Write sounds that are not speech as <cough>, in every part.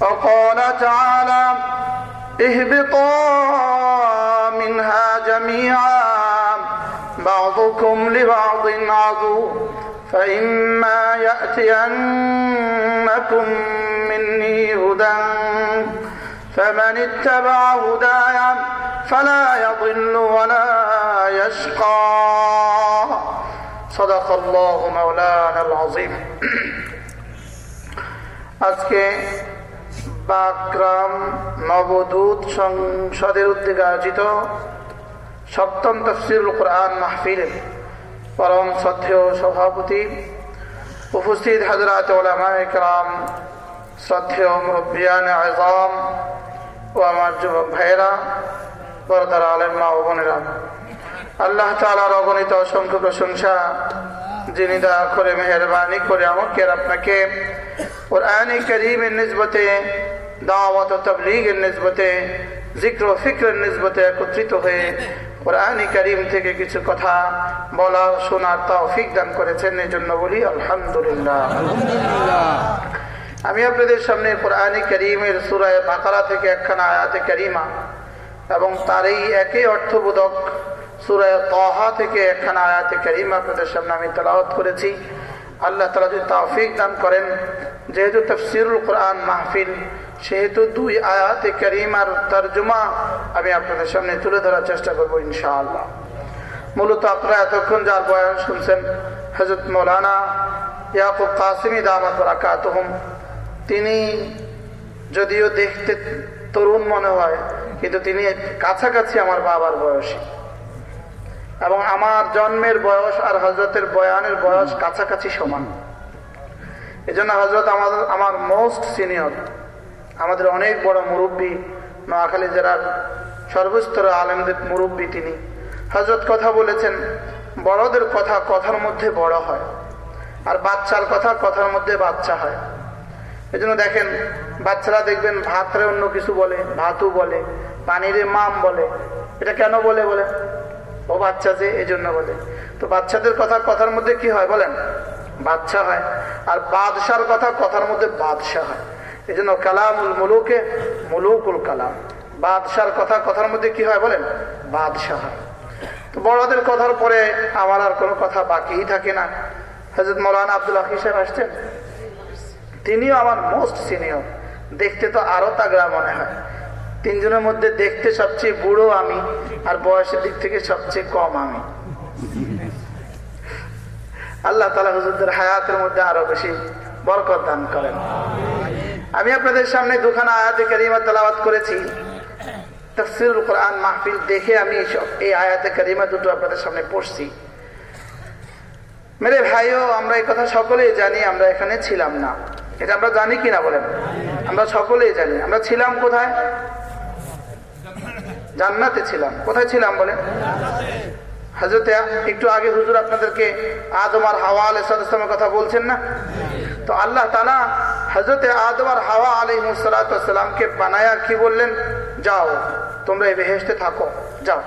وقال تعالى اهبطا منها جميعا بعضكم لبعض عدو فإما يأتينكم مني هدى فمن اتبع هداي فلا يضل ولا يشقى صدق الله مولانا العظيم <clears throat> আজকে বাকরাম নবদূত সংসদের উদ্যোগে আয়োজিত সপ্তম তফসিরুল কোরআন মাহফিল পরম শ্রদ্ধেয় সভাপতি উপস্থিত হাজরাত ওলামায়াম শ্রদ্ধেয় মুরব্বিয়ান আজম ও আমার যুবক ভাইয়েরা বরদার আলেম ও বোনেরা। আল্লাহ তালার অগণিত অসংখ্য প্রশংসা যিনি দয়া করে মেহরবানি করে আমাকে আপনাকে কোরআন করিমের নিজবতে দাওয়াত তবলিগের নিজবতে জিক্র ফিক্রের নিজবতে একত্রিত হয়ে কোরআন করিম থেকে কিছু কথা বলা শোনার তৌফিক দান করেছেন এই জন্য বলি আলহামদুলিল্লাহ। আমি আপনাদের সামনে কোরআন করিমের সুরায় বাকারা থেকে একখানা আয়াতে করিমা এবং তার এই একই অর্থবোধক সুরায় তহা থেকে একখানা আয়াতে করিমা আপনাদের সামনে আমি তালাওয়াত করেছি। আল্লাহ তালা যদি তাফিক দান করেন, যেহেতু তফসিরুল কোরআন মাহফিল সেহেতু দুই আয়াতে করিমার তর্জমা আমি আপনাদের সামনে তুলে ধরার চেষ্টা করব ইনশাআল্লাহ। মূলত আপনারা এতক্ষণ যার বয়ান শুনছেন হজরত মৌলানা ইয়াকুব কাসিমি দামাত রাকাতহম তিনি যদিও দেখতে তরুণ মনে হয়, কিন্তু তিনি কাছাকাছি আমার বাবার বয়সী। এবং আমার জন্মের বয়স আর হজরতের বয়ানের বয়স কাছাকাছি সমান। এই জন্য হজরত আমার আমার মোস্ট সিনিয়র আমাদের অনেক বড় মুরব্বী নোয়াখালী জেলার সর্বস্তর আলমদের মুরব্বী তিনি। হজরত কথা বলেছেন, বড়দের কথা কথার মধ্যে বড় হয় আর বাচ্চার কথা কথার মধ্যে বাচ্চা হয়। এই জন্য দেখেন, বাচ্চারা দেখবেন ভাতরে অন্য কিছু বলে ভাতু বলে, পানিরে মাম বলে। এটা কেন বলে বলে? ও বাচ্চা যে এই জন্য বলে। তো বাচ্চাদের কথা কথার মধ্যে কি হয় বলেন? বাচ্চা হয়। আর বাদশার কথা কথার মধ্যে বাদশাহ হয়। এই জন্য কালামুল মুলুকে মুলুকুল কালাম। বাদশার কথা, কথার মধ্যে কি হয় বলেন? বাদশাহ। তো বড়দের কথার পরে আমার আর কোনো কথা বাকিই থাকে না। হজরত মৌলানা আব্দুল হাকি সাহেব আসছেন। তিনিও আমার মোস্ট সিনিয়র। দেখতে তো আরও তাগড়া মনে হয়। তিনজনের মধ্যে দেখতে সবচেয়ে বুড়ো আমি আর বয়সের দিক থেকে সবচেয়ে কম আমি। আল্লাহ তালা হুজুরদের হায়াতের মধ্যে আরও বেশি বরকত দান করেন। আমি আপনাদের সামনে দুখানা আয়াতে কারিমা তালাবাত করেছি। তফসিরুল কোরআন মাহফিল দেখে আমি এই আয়াতে কারিমা দুটো আপনাদের সামনে পড়ছি। মেরে ভাইও, আমরা এই কথা সকলেই জানি, আমরা এখানে ছিলাম না। এটা আমরা জানি কিনা বলেন? আমরা সকলেই জানি। আমরা ছিলাম কোথায়? জান্নাতে ছিলাম। কোথায় ছিলাম বলেন? হাজরতে, একটু আগে হুজুর আপনাদেরকে আদম আর হাওয়া আলাইসালামের কথা বলছেন না? তো আল্লাহ তালা হজরতে আদম হাওয়া আলহিমসালামকে বানায়া কি বললেন? যাও, তোমরা এই বেহেস্তে থাকো। যাও।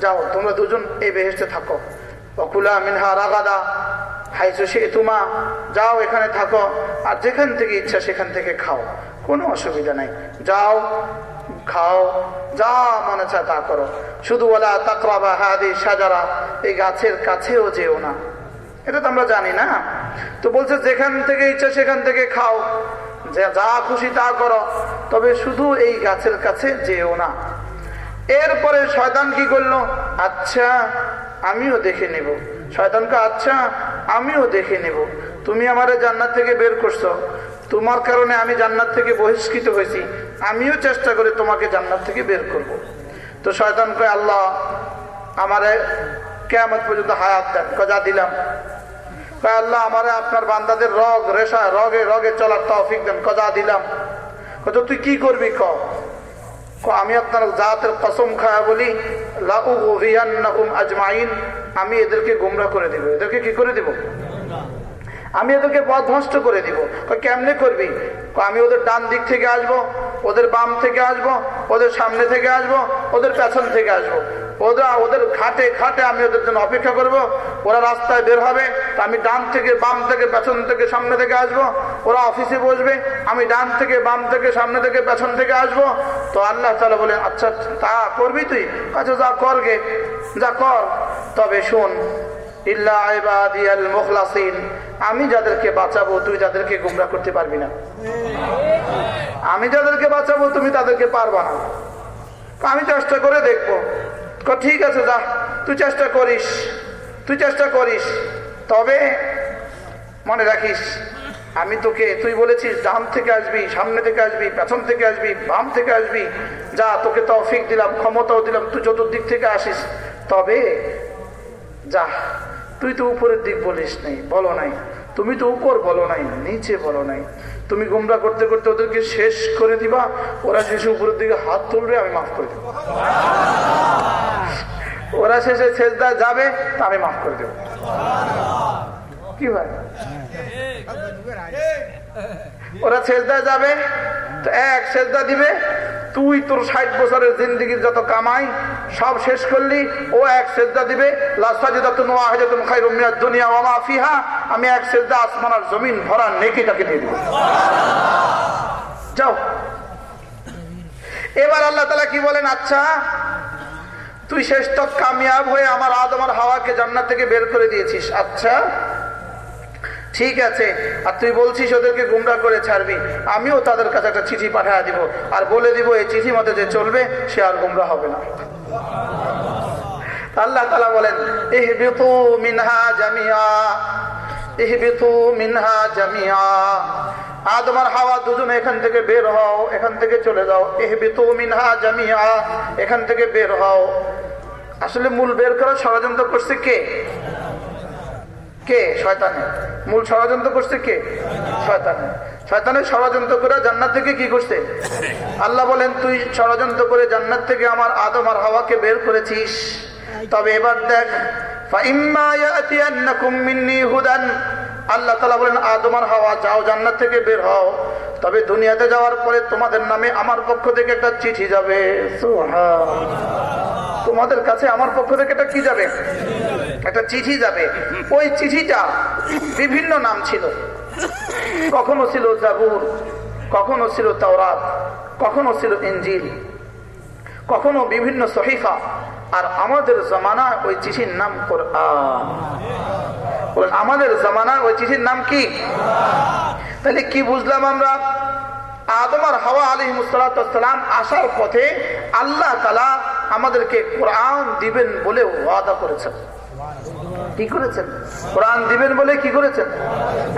যাও, তোমরা দুজন এই বেহেস্তে থাকো। অকুলা মিনহা রাগাদা, হাইসু সে তুমা যাও এখানে থাকো আর যেখান থেকে ইচ্ছা সেখান থেকে খাও। কোনো অসুবিধা নাই। যাও, খাও, যা মনে চায় তা করো। শুধু বলা তাকরাবা হাদি সাজারা এই গাছের কাছেও যেও না। এটা তো আমরা জানি না। তো বলছে, যেখান থেকে ইচ্ছা সেখান থেকে খাও। যা খুশি তা করো। তবে শুধু এই গাছের কাছে যেও না। এরপরে শয়তান কি করল? আচ্ছা আমিও দেখে নেব। শয়তানকে আচ্ছা আমিও দেখে নেব। তুমি আমার জান্নাত থেকে বের করছ। তোমার কারণে আমি জান্নাত থেকে বহিষ্কৃত হয়েছি। আমিও চেষ্টা করে তোমাকে জান্নাত থেকে বের করব। তো শয়তান কয়, আল্লাহ, আমারে কেমন পর্যন্ত হায়াত দেন। কজা দিলাম? আল্লাহ আমারে আপনার বান্দাদের রগ, রেশা, রগে রগে চলার তৌফিক দেন। কজা দিলাম? কত তুই কি করবি ক? আমি আপনার জাতের কসম খায়া বলি আজমাইন। আমি এদেরকে গুমরা করে দিব। এদেরকে কি করে দিব? আমি এদেরকে পথ নষ্ট করে দিব। কেমনে করবি? আমি ওদের ডান দিক থেকে আসব, ওদের বাম থেকে আসব, ওদের সামনে থেকে আসব, ওদের পেছন থেকে আসব। ওরা ওদের ঘাটে ঘাটে আমি ওদের জন্য অপেক্ষা করব। ওরা রাস্তায় বের হবে আমি ডান থেকে বাম থেকে পেছন থেকে সামনে থেকে আসব। ওরা অফিসে বসবে, আমি ডান থেকে বাম থেকে সামনে থেকে পেছন থেকে আসব। তো আল্লাহ তালা বলে আচ্ছা তা করবি তুই? আচ্ছা যা করগে যা কর। তবে শোন আমি যাদেরকে বাঁচাবো তুই তাদেরকে গুমরা করতে পারবি না। আমি যাদেরকে বাঁচাবো তুমি তাদেরকে পারবা না। আমি চেষ্টা করে দেখব ঠিক আছে, যা। তুই চেষ্টা করিস। তুই চেষ্টা করিস। তবে মনে রাখিস, আমি তোকে, তুই বলেছিস, ডান থেকে আসবি, সামনে থেকে আসবি, পেছন থেকে আসবি, বাম থেকে আসবি। যা, তোকে তৌফিক দিলাম, ক্ষমতাও দিলাম, তুই চতুর্দিক থেকে আসিস। তবে যা, তুই তো উপরের দিক বলিস নাই, বলো নাই। তুমি তো উপর বলো নাই, নিচে বলো নাই। তুমি গুমরা করতে করতে ওদেরকে শেষ করে দিবা, ওরা শেষে উপরের দিকে হাত তুলবে, আমি মাফ করে দেবো। ওরা শেষে শেষদা যাবে, তা আমি মাফ করে দেবো। কি ভাই? ওরা শেষদা যাবে এক শেষদা দিবে, তুই তোর ষাট বছরের জিন্দিগির যত কামাই, সব শেষ করলি, ও এক সেজদা দিবে আমি এক সেজদা আসমান আর জমিন ভরা নেকি তাকে দিয়ে দিব। যাও। এবার আল্লাহ তালা কি বলেন? আচ্ছা তুই শেষ তক কামিয়াব হয়ে আমার আদ আমার হাওয়াকে জান্নাত থেকে বের করে দিয়েছিস। আচ্ছা ঠিক আছে, আর তুই বলছিস ওদেরকে গুমরা করে ছাড়বি। আমিও তাদের কাছে একটা চিঠি পাঠা দিব। আর বলে দিব, এই চিঠি মতো যে চলবে, সে আর গুমরা হবে না। আল্লাহ তালা বলেন, ইহবিতু মিনহা জামিয়া ইহবিতু মিনহা জামিয়া আদমার হাওয়া দুজনে এখান থেকে বের হও, এখান থেকে চলে যাও। এহ ইহবিতু মিনহা জামিয়া এখান থেকে বের হও। আসলে মূল বের করার ষড়যন্ত্র করছে কে? কে? শয়তানে। মূল ষড়যন্ত্র করছে কে? শয়তানে। শয়তানের ষড়যন্ত্র করে জান্নাত থেকে কি করছে? আল্লাহ বলেন, তুই ষড়যন্ত্র করে জান্নাত থেকে আমার আদম আর হাওয়াকে বের করেছিস। তবে এবার দেখ আল্লাহ তালা বলেন, আদম আর হাওয়া, যাও জান্নাত থেকে বের হও। তবে দুনিয়াতে যাওয়ার পরে তোমাদের নামে আমার পক্ষ থেকে একটা চিঠি যাবে। তোমাদের কাছে আমার পক্ষ থেকে একটা কি যাবে? একটা চিঠি যাবে। ওই চিঠিটা বিভিন্ন নাম ছিল। কখনো ছিল জাবুর, কখনো ছিল তাওরাত, কখনো ছিল ইঞ্জিল কখনো বিভিন্ন সহিফা। আর আমাদের জমানা ওই চিঠির নাম আমাদের জমানায় ওই চিঠির নাম কি? তাহলে কি বুঝলাম আমরা? আদম আর হাওয়া আলী মুসালাম আসার পথে আল্লাহ তালা আমাদেরকে কোরআন দিবেন বলে ওয়াদা করেছেন। কি করেছেন? কোরআন দিবেন বলে কি করেছেন?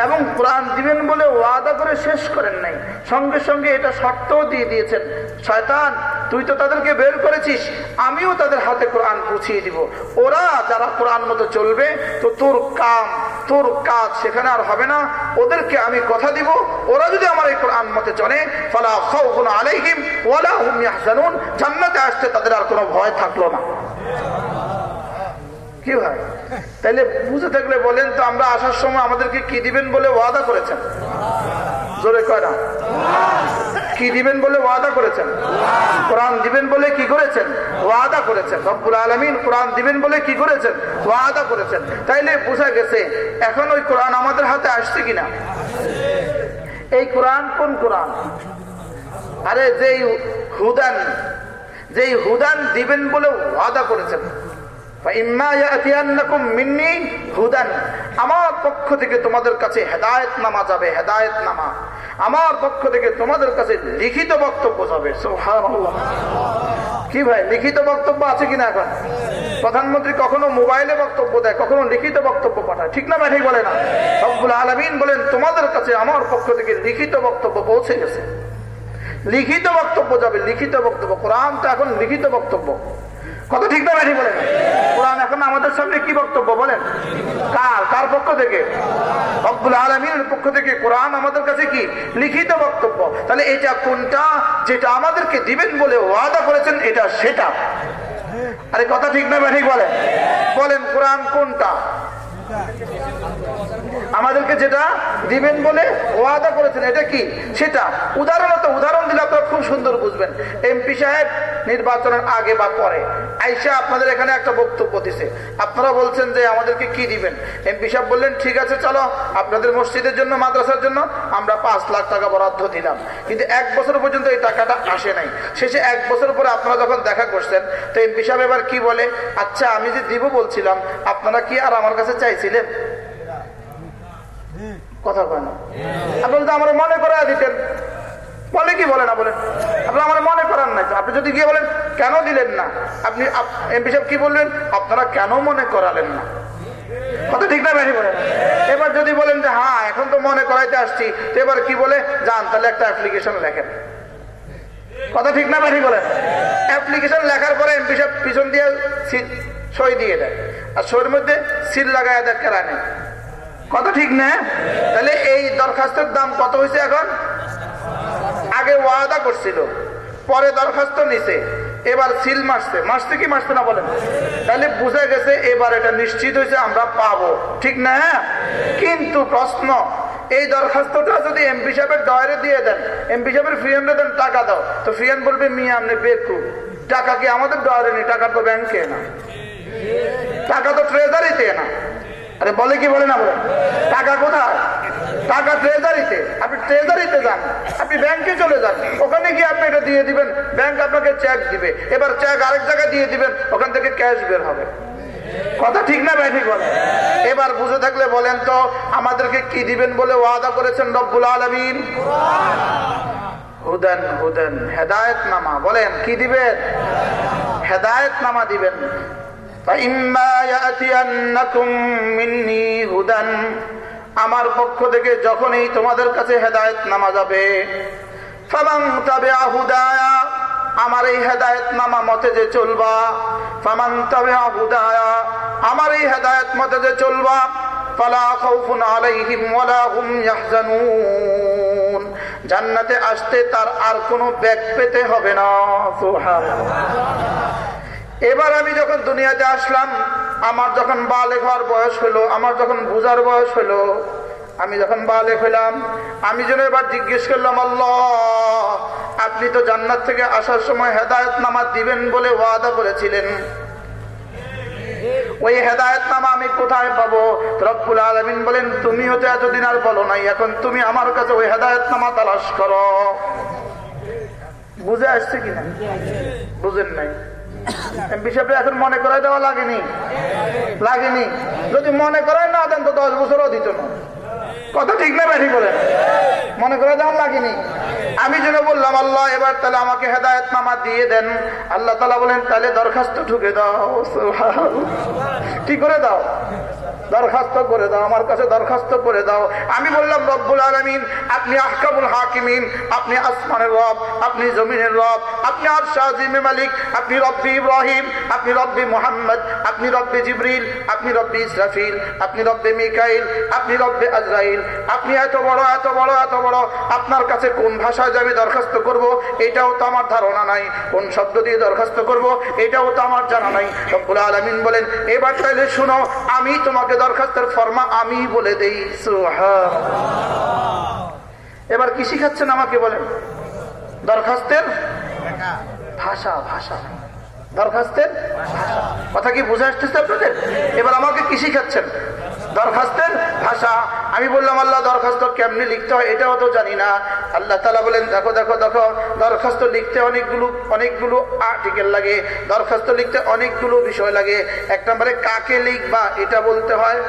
এবং কোরআন দিবেন বলে ওয়াদা করে শেষ করেন নাই। সঙ্গে সঙ্গে এটা শর্তও দিয়ে দিয়েছেন। শয়তান, তুই তো তাদেরকে বের করেছিস, আমিও তাদের হাতে কোরআন পুছিয়ে দিব। ওরা যারা কোরআন মতো চলবে, তো তোর কাম, তোর কাজ সেখানে আর হবে না। ওদেরকে আমি কথা দিব। ওরা যদি আমার এই কোরআন মতে চলে, ফলা খাউফুন আলাইহিম ওয়ালা হুম ইয়াহজানুন। জান্নাতে আসতে তাদের আর কোনো ভয় থাকল না। কি ভাই তাইলে বুঝে থাকলে বলেন তো, আমরা আসার সময় আমাদেরকে কি দিবেন বলে ওয়াদা করেছেন? জোরে কয় না। কি দিবেন বলে ওয়াদা করেছেন? কোরআন দিবেন বলে কি করেছেন? ওয়াদা করেছেন। রব্বুল আলমিন কোরআন দিবেন বলে কি করেছেন? ওয়াদা করেছেন। তাইলে বোঝা গেছে, এখন ওই কোরআন আমাদের হাতে আসছে কিনা? এই কোরআন কোন কোরআন? আরে যেই হুদান যেই হুদান দিবেন বলে ওয়াদা করেছেন আমার পক্ষ থেকে তোমাদের কাছে হেদায়ত নামা যাবে হেদায়ত নামা আমার পক্ষ থেকে তোমাদের কাছে লিখিত বক্তব্য যাবে। কি ভাই, লিখিত বক্তব্য আছে কিনা এখন? প্রধানমন্ত্রী কখনো মোবাইলে বক্তব্য দেয়, কখনো লিখিত বক্তব্য পাঠায়। ঠিক না ঠিক বলে না? সবগুলো আলমিন বলেন, তোমাদের কাছে আমার পক্ষ থেকে লিখিত বক্তব্য পৌঁছে গেছে। লিখিত বক্তব্য যাবে, লিখিত বক্তব্য। কোরআন এখন লিখিত বক্তব্য। কত ঠিক না ঠিক বলেন কোরআন এখন আমাদের সামনে কি বক্তব্য বলেন? কার কার পক্ষ থেকে? রব্বুল আলমীর পক্ষ থেকে কোরআন আমাদের কাছে কি? লিখিত বক্তব্য। তাহলে এটা কোনটা? যেটা আমাদেরকে দিবেন বলে ওয়াদা করেছেন, এটা সেটা। আরে কথা ঠিক না ঠিক বলেন বলেন কোরআন কোনটা? আমাদেরকে যেটা দিবেন বলে ওয়াদা করেছেন, এটা কি? সেটা। উদাহরণত উদাহরণ দিলে আপনারা খুব সুন্দর বুঝবেন। এমপি সাহেব নির্বাচনের আগে বা পরে আইসা আপনাদের এখানে একটা বক্তব্য দিছে। আপনারা বলছেন যে আমাদেরকে কি দিবেন? এমপি সাহেব বললেন, ঠিক আছে, চলো। আপনাদের মসজিদের জন্য, মাদ্রাসার জন্য আমরা পাঁচ লাখ টাকা বরাদ্দ দিলাম। কিন্তু এক বছর পর্যন্ত এই টাকাটা আসে নাই। শেষে এক বছর পরে আপনারা যখন দেখা করছেন, তো এমপি সাহেব এবার কি বলে? আচ্ছা আমি যে দিব বলছিলাম, আপনারা কি আর আমার কাছে চাইছিলেন? কথা কয় না। আপনি তো আমার মনে করা দিতেন, বলে কি বলে না বলেন আপনি? আমার মনে করান নাই আপনি যদি গিয়ে বলেন, কেন দিলেন না? আপনি এমপি সাহেব কি বললেন? আপনারা কেন মনে করালেন না? কথা ঠিক না বেশি এবার যদি বলেন যে হ্যাঁ এখন তো মনে করাইতে আসছি। এবার কি বলে? যান, তাহলে একটা অ্যাপ্লিকেশন লেখেন। কথা ঠিক না বেশি বলেন অ্যাপ্লিকেশন লেখার পরে এমপি সাহেব পিছন দিয়ে সই দিয়ে দেয়। আর সইয়ের মধ্যে সিল লাগাই দেয় কেরানে কত ঠিক না? তাহলে এই দরখাস্তের দাম কত হয়েছে এখন? আগে ওয়াদা করছিল, পরে দরখাস্ত নিছে, এবার সিল মারছে। মারছে কি মারছে না বলেন? তাহলে বুঝে গেছে এবার এটা নিশ্চিত হয়েছে আমরা পাবো। ঠিক না? কিন্তু প্রশ্ন, এই দরখাস্তটা যদি এমপি সাহেবের ডয়ারে দিয়ে দেন, এমপি সাহেবের ফ্রিয়ানরে দেন টাকা দাও, তো ফ্রিয়ান বলবে, মিয়া, আপনি বেকু টাকা কি আমাদের ডয়ারে নেই? টাকা তো ব্যাংকে না। টাকা তো ট্রেজারিতে না। আরে বলে কি বলে না বলে টাকা কোথায়? টাকা ট্রেজারিতে আপনি ট্রেজারিতে যান। আপনি ব্যাংকে চলে যান। ওখানে গিয়ে আপনি এটা দিয়ে দিবেন। ব্যাংক আপনাকে চেক দিবে। এবার চেক আরেক জায়গায় দিয়ে দিবেন। ওখান থেকে ক্যাশ বের হবে। কথা ঠিক না ভাই, ঠিক বলেন? এবার বুঝে থাকলে বলেন তো, আমাদেরকে কি দিবেন বলে ওয়াদা করেছেন রব্বুল আলমিন? হুদেন হুদেন। হেদায়ত নামা বলেন, কি দিবেন? হেদায়ত নামা দিবেন। আমার পক্ষ থেকে যখনই তোমাদের কাছে হেদায়ত নামা যাবে আমার এই হেদায়ত নামা মতে যে চলবা, ফামান তবে হুদায়া, আমার এই হেদায়ত মতে যে চলবা জান্নাতে আসতে তার আর কোনো ব্যাগ পেতে হবে না এবার আমি যখন দুনিয়াতে আসলাম, আমার যখন বালে ঘর বয়স হলো, আমার যখন বুঝার বয়স হলো, আমি যখন বালে হইলাম, আমি যেন এবার জিজ্ঞেস করলাম, আল্লাহ, আপনি তো জান্নাত থেকে আসার সময় হেদায়ত নামা দিবেন বলে ওয়াদা করেছিলেন। ওই হেদায়ত নামা আমি কোথায় পাবো? রব্বুল আলমিন বলেন, তুমি হতে এতদিন আর বলো নাই, এখন তুমি আমার কাছে ওই হেদায়ত নামা তালাশ করো। বুঝে আসছে কিনা? বুঝেন নাই। বিষয়টা এখন মনে করাই দেওয়া লাগেনি। লাগেনি। যদি মনে করাই না দেন তো দশ বছরও দিত না। কথা ঠিক না ব্যাঠি করে? মনে করে দেওয়ার লাগেনি। আমি যেন বললাম, আল্লাহ, এবার তাহলে আমাকে হেদায়ত নামা দিয়ে দেন। আল্লাহ তালা বলেন, তাহলে দরখাস্ত ঢুকে দাও। কি করে দাও? দরখাস্ত করে দাও, আমার কাছে দরখাস্ত করে দাও। আমি বললাম, রব্বুল আলমিন, আপনি আহকাবুল হাকিমিন, আপনি আসমানের রব, আপনি জমিনের রব, আপনি আর শাহিমে মালিক, আপনি রব্বি ইব্রাহিম, আপনি রব্বি মোহাম্মদ, আপনি রব্বি জিবরিল, আপনি রব্বি ইসরাফিল, আপনি রব্বে মিকাইল, আপনি রব্বে আজরাইল, আপনি এত বড় এত বড় এত বড়, আপনার কাছে কোন ভাষায় আমি দরখাস্ত করব, এটাও তো আমার ধারণা নাই। কোন শব্দ দিয়ে দরখাস্ত করব, এটাও তো আমার জানা নাই। রব্বুল আলমিন বলেন, এবার তাইলে শুনো, আমি তোমাকে দরখাস্তের ফরমা আমি বলে দেই। এবার কি শিখাচ্ছেন আমাকে বলেন? দরখাস্তের ভাষা ভাষা। দরখাস্তের কথা কি বুঝে আসতেছে আপনাদের? এবার আমাকে কি শিখাচ্ছেন? দরখাস্তের ভাষা আমি বললাম, আল্লাহ, দরখাস্ত কেমনি লিখতে হয় এটাও তো জানি না। আল্লাহ তালা বলেন, দেখো দেখো দেখো, দরখাস্ত লিখতে অনেকগুলো অনেকগুলো আর্টিকেল লাগে, দরখাস্ত লিখতে অনেকগুলো বিষয় লাগে। এক নম্বরে, কাকে লিখবা এটা বলতে হয়।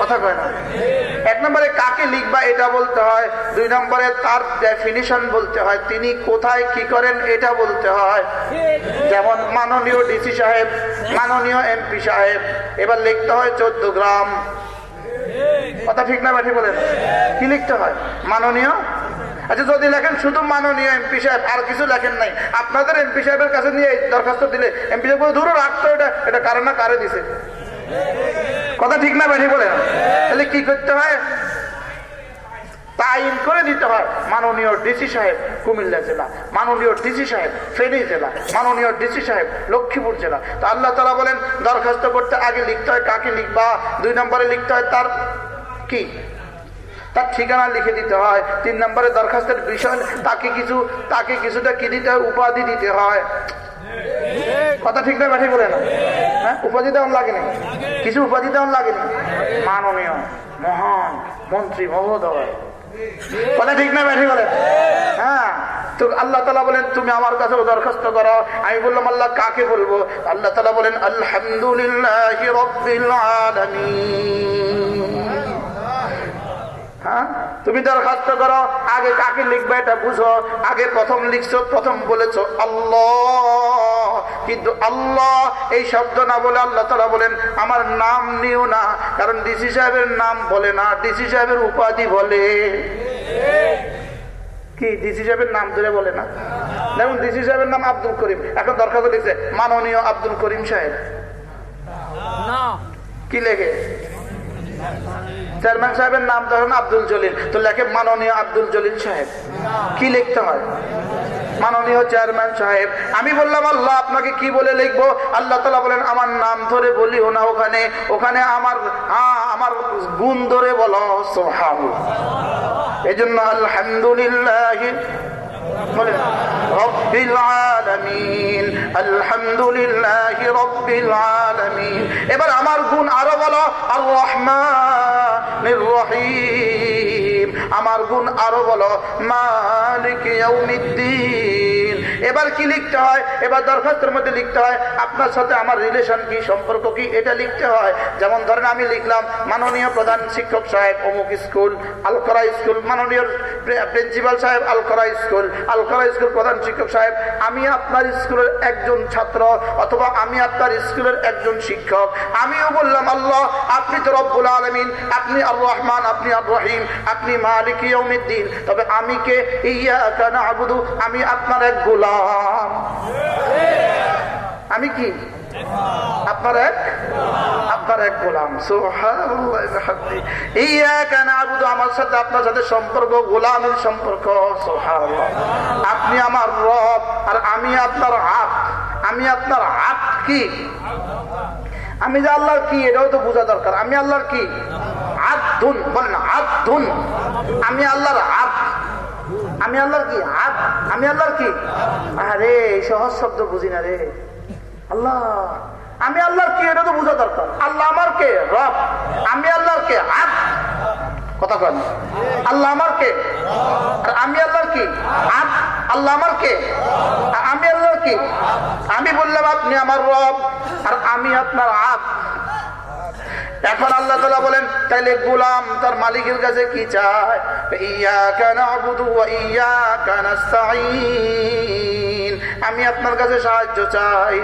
কথা কয় না? এক নম্বরে, কাকে লিখবা এটা বলতে হয়। দুই নম্বরে, তার বলতে হয়। তিনি কোথায় কি করেন এটা বলতে হয়। যেমন, মাননীয় ডিসি সাহেব, মাননীয় এমপি সাহেব। এবার লিখতে হয় চোদ্দ গ্রাম। কথা ঠিক না ব্যাঠি বলেন কি লিখতে হয়? মাননীয়? আচ্ছা যদি লেখেন শুধু মাননীয় এমপি সাহেব, আর কিছু লেখেন নাই। আপনাদের এমপি সাহেবের কাছে নিয়ে দরখাস্ত দিলে, এমপি সাহেব দূরে রাখতো এটা এটা কারণ না, কারে দিছে? কথা ঠিক না বেঠি বলেন তাহলে কি করতে হয়? তাইন করে দিতে হয়। মাননীয় ডিসি সাহেব কুমিল্লা জেলা, মাননীয় ডিসি সাহেব ফেনী জেলা, মাননীয় ডিসি সাহেব লক্ষ্মীপুর জেলা। তো আল্লাহ তালা বলেন, দরখাস্ত করতে আগে লিখতে হয় কাকে লিখবা, দুই নম্বরে লিখতে হয় তার কি? তার ঠিকানা লিখে দিতে হয়। তিন নম্বরে দরখাস্তের বিষয়, তাকে কিছু, তাকে কিছুটা কি দিতে উপাধি দিতে হয়। কথা ঠিক না ব্যাঠি না। হ্যাঁ? উপাধি দেওয়ার লাগেনি। কিছু উপাধি দেওয়ার লাগেনি। মাননীয়, মহান মন্ত্রী, মহোদয়। কথা ঠিক না ব্যাঠি বলে। হ্যাঁ? তো আল্লাহ তালা বলেন, তুমি আমার কাছে দরখাস্ত করো। আমি বললাম, আল্লাহ কাকে বলব? আল্লাহ তালা বলেন, আলহামদুলিল্লাহ হ্যাঁ? তুমি দরখাস্ত করো আগে কাকে লিখবে এটা বুঝো আগে প্রথম লিখছো প্রথম বলেছ আল্লাহ। কিন্তু আল্লাহ এই শব্দ না বলে আল্লাহ তারা বলেন আমার নাম নিও না। কারণ ডিসি সাহেবের নাম বলে না ডিসি সাহেবের উপাধি বলে। কি ডিসি সাহেবের নাম ধরে বলে না? যেমন ডিসি সাহেবের নাম আব্দুল করিম। এখন দরখাস্ত লিখছে মাননীয় আব্দুল করিম সাহেব। কি লেগে চেয়ারম্যান সাহেবের নাম ধরেন আব্দুল জলিল। তো লেখে মাননীয় আব্দুল জলিল সাহেব। কি লিখতে হয়? মাননীয় চেয়ারম্যান সাহেব, আমি বললাম, আল্লাহ আপনাকে কি বলে লিখব? আল্লাহ তালা বলেন, আমার নাম ধরে বলিও না ওখানে। ওখানে আমার আমার গুণ ধরে বলো সোহাব এই জন্য আলহামদুলিল্লাহ বলেন العالمين الحمد لله رب العالمين এবার আমার গুণ আরও বলো আর রহমানির রহিম। আমার গুণ আরও বলো, মালিক ইয়াউমিদ্দিন। এবার কি লিখতে হয়? এবার দরখাস্তের মধ্যে লিখতে হয়, আপনার সাথে আমার রিলেশন কি, সম্পর্ক কি, এটা লিখতে হয়। যেমন ধরেন আমি লিখলাম, মাননীয় প্রধান শিক্ষক সাহেব, অমুক স্কুল আলকরা স্কুল, মাননীয় প্রিন্সিপাল সাহেব আলকরা স্কুল। আলকরা স্কুল প্রধান শিক্ষক সাহেব, আমি আপনার স্কুলের একজন ছাত্র, অথবা আমি আপনার স্কুলের একজন শিক্ষক। আমিও বললাম, আল্লাহ, আপনি তো রব্বুল আলমিন, আপনি আর রহমান, আপনি আর রহিম, আপনি মালিক ইয়মিদ্দিন তবে আমি কে? ইয়া আবুদু আমি আপনার এক গোলাম। আমি কি? আপনার এক? আপনার এক গোলাম। আমার সাথে আপনার সাথে সম্পর্ক, গোলামের সম্পর্ক। আপনি আমার রব, আর আমি আপনার হাত আমি আপনার হাত কি? আমি যে আল্লাহর কি, এটাও তো বোঝা দরকার। আমি আল্লাহর কি? আধুন বলেন হাত ধুন আমি আল্লাহর আপ আমি আল্লাহর কি? আপ আমি আল্লাহর কি? আরে সহজ শব্দ বুঝি না রে। আল্লাহ, আমি আল্লাহর কি? এটা তো বোঝা দরকার। আল্লাহ আমার কে? রব। আমি আল্লাহর কে? আপ কথা কন। আল্লাহ আমার কে? আমি আল্লাহর কি? আপ আল্লাহ আমার কে? আমি আল্লাহর কি? আমি বললাম, আপনি আমার রব। আর আমি আপনার আপ এখন আল্লাহ তালা বলেন, তাইলে গোলাম তার মালিকের কাছে কি চায়? ইয়া কেন ইয়া কেন আমি আপনার কাছে সাহায্য চাই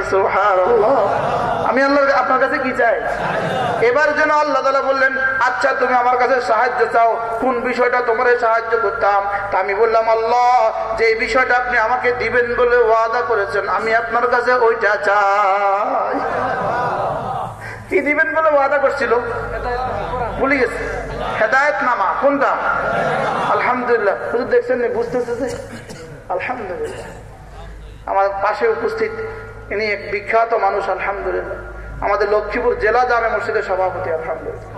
আমি আল্লাহ আপনার কাছে কি চাই? এবার যেন আল্লাহ তালা বললেন আচ্ছা তুমি আমার কাছে সাহায্য চাও, কোন বিষয়টা তোমার সাহায্য করতাম? তা আমি বললাম, আল্লাহ, যে বিষয়টা আপনি আমাকে দিবেন বলে ওয়াদা করেছেন, আমি আপনার কাছে ওইটা চাই। কি দিবেন বলে ওয়াদা করছিল। ভুলে গেছে। হেদায়ত নামা কোনটা? আলহামদুলিল্লাহ। শুধু দেখছেন বুঝতেছে আলহামদুলিল্লাহ। আমার পাশে উপস্থিত ইনি এক বিখ্যাত মানুষ, আলহামদুলিল্লাহ। আমাদের লক্ষ্মীপুর জেলা জামে মসজিদের সভাপতি, আলহামদুলিল্লাহ।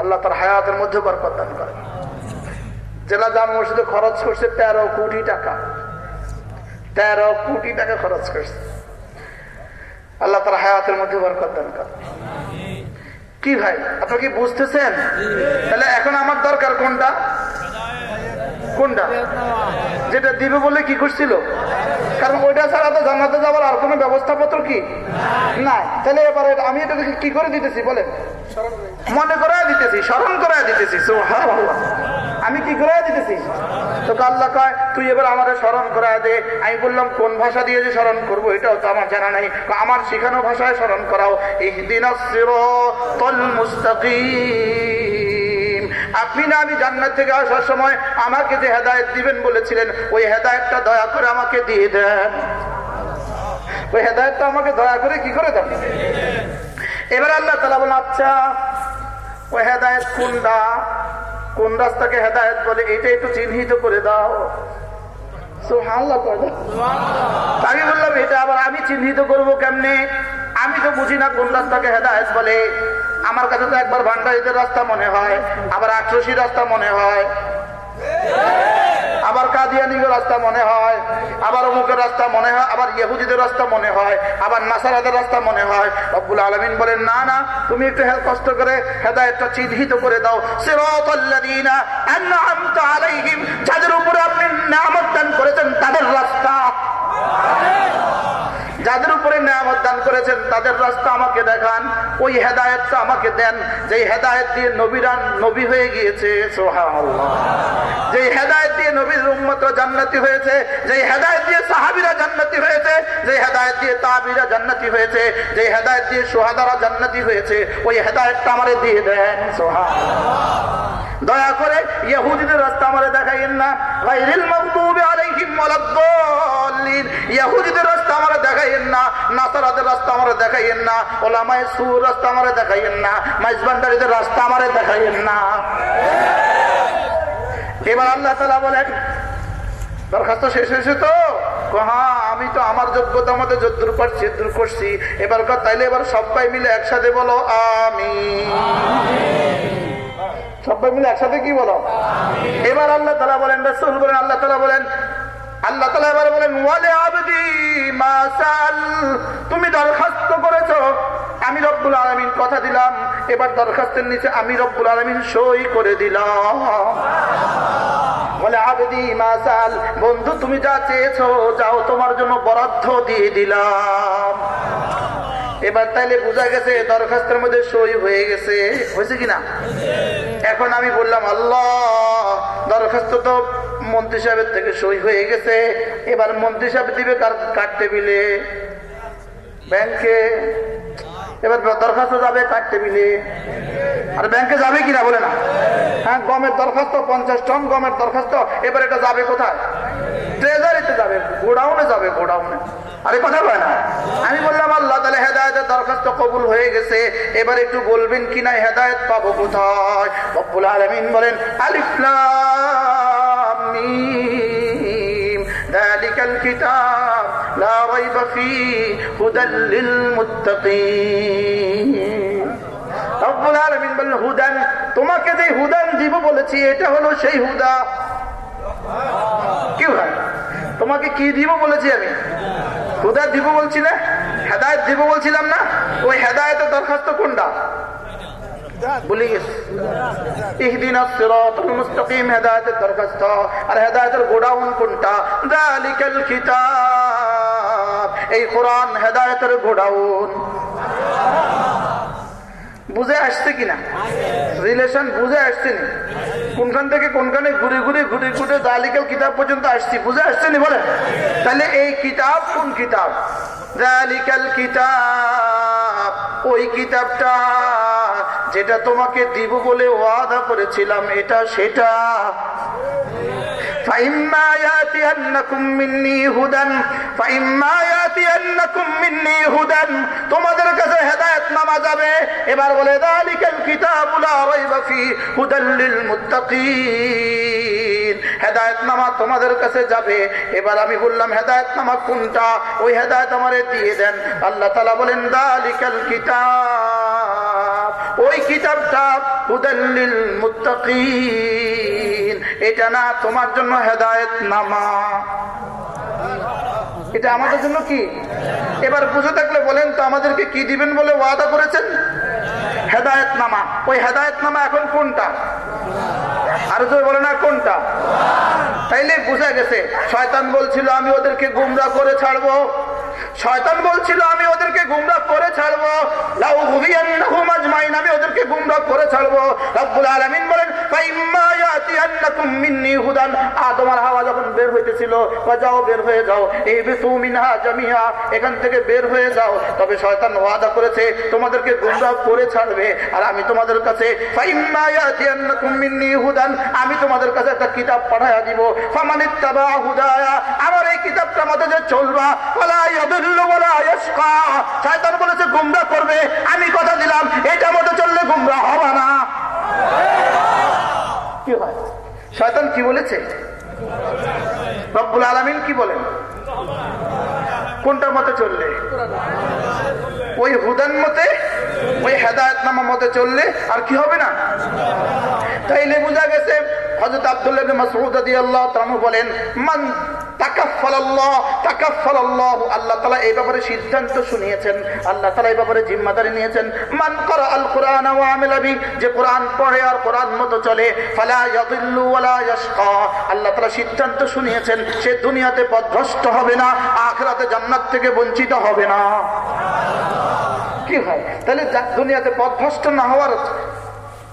আল্লাহ তার হায়াতের মধ্যে বরকত করে জেলা জামে মসজিদে খরচ করছে তেরো কোটি টাকা। তেরো কোটি টাকা খরচ করছে। আল্লাহ তার হায়াতের মধ্যে বরকত দান করে কি ভাই আপনার কি বুঝতেছেন? তাহলে এখন আমার দরকার কোনটা? কোনটা? যেটা দিবে বলে কি করছিল? কারণ ওইটা ছাড়া তো জানাতে যাওয়ার আর কোনো ব্যবস্থাপত্র কি? না তাহলে এবারে আমি এটা কি করে দিতেছি, বলেন? মনে করাই দিতেছি, স্মরণ করাই দিতেছি আমি কি করাই দিতেছি? তো আল্লাহ কয়, তুই এবার আমার স্মরণ করা দে। আমি বললাম, কোন ভাষা দিয়ে যে স্মরণ করব, এটাও তো আমার জানা নাই। আমার শেখানো ভাষায় স্মরণ করাও। ইহদিন আপনি না, আমি জান্নাত থেকে আসার সময় আমাকে যে হেদায়ত দিবেন বলেছিলেন, ওই হেদায়তটা দয়া করে আমাকে দিয়ে দেন। ওই হেদায়তটা আমাকে দয়া করে কি করে দেন? এবার আল্লাহ তালা বলেন আচ্ছা ওই হেদায়ত কোনটা? কোন রাস্তাকে হেদায়ত বলে, এটা একটু চিহ্নিত করে দাও। আমি বললাম, এটা আবার আমি চিহ্নিত করব কেমনে? আমি তো বুঝি না কোন রাস্তাকে হেদায়ত বলে। আমার কাছে তো একবার ভান্ডারিদের রাস্তা মনে হয়, আবার আটরশি রাস্তা মনে হয়। আবার কাদিয়ানিগের রাস্তা মনে হয়, আবার অমুকের রাস্তা মনে হয়, আবার ইহুদিদের রাস্তা মনে হয়, আবার নাসারাদের রাস্তা মনে হয়। রব্বুল আলমিন বলেন, না না, তুমি একটু কষ্ট করে হেদায়তটা চিহ্নিত করে দাও। যাদের উপরে আপনি নামত দান করেছেন, তাদের রাস্তা। যাদের উপরে নিয়ামত দান করেছেন, তাদের রাস্তা আমাকে দেখান, ওই হেদায়তটা আমাকে দেন। যে হেদায়ত দিয়ে নবীরান নবী হয়ে গিয়েছে যে হেদায়ত দিয়ে নবীর উম্মত জান্নাতি হয়েছে যে হেদায়ত দিয়ে সাহাবিরা জান্নাতি হয়েছে যে হেদায়ত দিয়ে তাবিরা জান্নাতি হয়েছে যে হেদায়ত দিয়ে সোহাদারা জান্নাতি হয়েছে, ওই হেদায়তটা আমারে দিয়ে দেন সোহা দয়া করে ইহুদিদের রাস্তা আমারে দেখাইন না। গায়রিল মাগদুবি আলাইহিম ওয়ালাদ-দাল্লিন ইহুদিদের রাস্তা আমারে দেখাইন না, নাসারাদের রাস্তা আমারে দেখাইন না, ওলামায়ে সুর রাস্তা আমারে দেখাইন না মাইজবান্ডারিদের রাস্তা আমারে দেখাইন না। এবার আল্লাহ তাআলা বলেন, দরখাস্ত শেষ হয়েছে তো? হ্যাঁ আমি তো আমার যোগ্যতা মতো যদ্দুর পারছি দূর করছি। এবার তাইলে এবার সবাই মিলে একসাথে বলো আমি সবাই মিলে একসাথে কি বলো? এবার আল্লাহ তালা বলেন, রসুল বলেন, আল্লাহ তালা বলেন, আল্লাহ তালা এবার বলেন, ওয়ালে আবদি মাসাল তুমি দরখাস্ত করেছ, আমি রব্বুল আলমিন কথা দিলাম, এবার দরখাস্তের নিচে আমি রব্বুল আলমিন সই করে দিলাম। বলে আবেদি মাসাল বন্ধু তুমি যা চেয়েছো, যাও তোমার জন্য বরাদ্দ দিয়ে দিলাম। এবার তাইলে বোঝা গেছে, দরখাস্তের মধ্যে সই হয়ে গেছে। হয়েছে কিনা এখন আমি বললাম, আল্লাহ, দরখাস্ত তো মন্ত্রী সাহেবের থেকে সই হয়ে গেছে। এবার মন্ত্রী সাহেব দিবে কার টেবিলে? ব্যাংকে? এবার দরখাস্ত যাবে কার টেবিলে। আর ব্যাংকে যাবে কিনা বলে না। হ্যাঁ গমের দরখাস্ত, পঞ্চাশ টন গমের দরখাস্ত, এবার এটা যাবে কোথায়? ট্রেজারিতে যাবে, গোডাউনে যাবে, গোডাউনে। আরে কথা বলে না। আমি বললাম, আল্লাহ তাহলে হেদায়তের দরখাস্ত কবুল হয়ে গেছে। এবার একটু বলবেন কিনা হেদায়ত পাবো কোথায়? বলেন আলিফলাম ذلك الكتاب لا ريب فيه هدى للمتقين রব্বুল আলামিন বললেন হুদান তোমাকে যে হুদান দিব বলেছি এটা হলো সেই হুদা কি হয় তোমাকে কি দিব বলেছি আমি হুদা দিব বলছি না হেদায়ত দিব বলছিলাম না ওই হেদায়তের দরখাস্ত কোনটা ভুলে গেছি। ইহদিনা মুস্তাকিম, হেদায়েতের দরখাস্ত। আর হেদায়েতের গোডাউন কোনটা? যালিকাল কিতাব। এই কোরআন হেদায়েতের গোডাউন। বুঝে আসছে কিনা? রিলেশন বুঝে আসছে নি? কোনখান থেকে কোনখানে ঘুরে ঘুরে ঘুরে ঘুরে জালিকাল কিতাব পর্যন্ত আসছি, বুঝে আসছে নি বলে? তাহলে এই কিতাব কোন কিতাব? জালিকাল কিতাব। ওই কিতাবটা যেটা তোমাকে দিব বলে ওয়াদা করেছিলাম এটা সেটা فإما يأتينكم مني هدى فإما يأتينكم مني هدى তোমাদের কাছে হেদায়েত নামা যাবে এবার বলে দালিকাল কিতাবু লা রাইবা ফি হুদাল লিল মুত্তাকিন হেদায়েত নামা তোমাদের কাছে যাবে এবার আমি বললাম হেদায়েত নামা কোনটা ওই হেদায়েত আমারে দিয়ে দেন আল্লাহ তাআলা বলেন দালিকাল কিতাব ওই কিতাবটা হুদাল লিল মুত্তাকিন। এটা না তোমার জন্য হেদায়েত নামা এটা আমাদের জন্য কি? এবার বুঝে থাকলে বলেন তো আমাদেরকে কি দিবেন বলে ওয়াদা করেছেন? হেদায়ত নামা ওই হেদায়ত নামা এখন কোনটা? আর যদি বলে না, কোনটা? তাইলে বুঝা গেছে, শয়তান বলছিল, আমি ওদেরকে গুমরা করে ছাড়বো। শয়তান বলছিল, আমি ওদেরকে গুমরা করে ছাড়বো। আমি ওদেরকে গুমরা করে ছাড়বো। রব্বুল আলমিন বলেন ওয়াদা করেছে, তোমাদেরকে করে ছাড়বে। আর আমি তোমাদের কাছে আমি তোমাদের কাছে একটা কিতাব পাঠাইয়া দিব। আমার এই কিতাবটা মধ্যে যে চলবা। শয়তান বলেছে, গুমরা করবে। আমি কথা দিলাম, এটা মতো চললে গুমরা হবে না। কি হয়? শয়তান কি বলেছে? রব্বুল আলমিন কি বলেন? কোনটার মতে চললে? ওই হুদান মতে, ওই হেদায়ত নামা মতে চললে আর কি হবে না? তাইলে বোঝা গেছে হজরত আব্দুল্লাহ মাসউদ রাদিয়াল্লাহু তাআলা বলেন, মান তাকাফফালাল্লাহ তাকাফফালাল্লাহ আল্লাহ তাআলা এই ব্যাপারে সিদ্ধান্ত শুনিয়েছেন। আল্লাহ তাআলা এই ব্যাপারে জিম্মাদারি নিয়েছেন। মান করা আল কোরআন ওয়া আমিলা বি যে কোরআন পড়ে আর কোরআন মতো চলে, ফালা ইয়াদিল্লু ওয়ালা ইয়াশকা আল্লাহ তাআলা সিদ্ধান্ত শুনিয়েছেন, সে দুনিয়াতে পথভ্রষ্ট হবে না, আখিরাতে জান্নাত থেকে বঞ্চিত হবে না। কি হয়। তাহলে দুনিয়াতে পথভ্রষ্ট না হওয়ার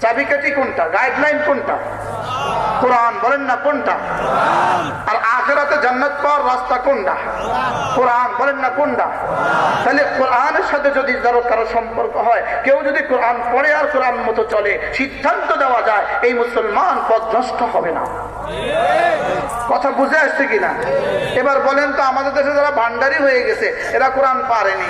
চাবিকাঠি কোনটা? গাইডলাইন কোনটা? কোরআন, বলেন না কোনটা? আর আখেরাতে জান্নাত পাওয়ার রাস্তা কোনটা? কোরআন, বলেন না কোনটা? তাহলে কোরআনের সাথে যদি কারও সম্পর্ক হয়, কেউ যদি কোরআন পড়ে আর কোরআন মতো চলে, সিদ্ধান্ত দেওয়া যায়, এই মুসলমান পথ নষ্ট হবে না। কথা বুঝে আসছে কিনা? এবার বলেন তো, আমাদের দেশে যারা ভান্ডারি হয়ে গেছে, এরা কোরআন পারেনি।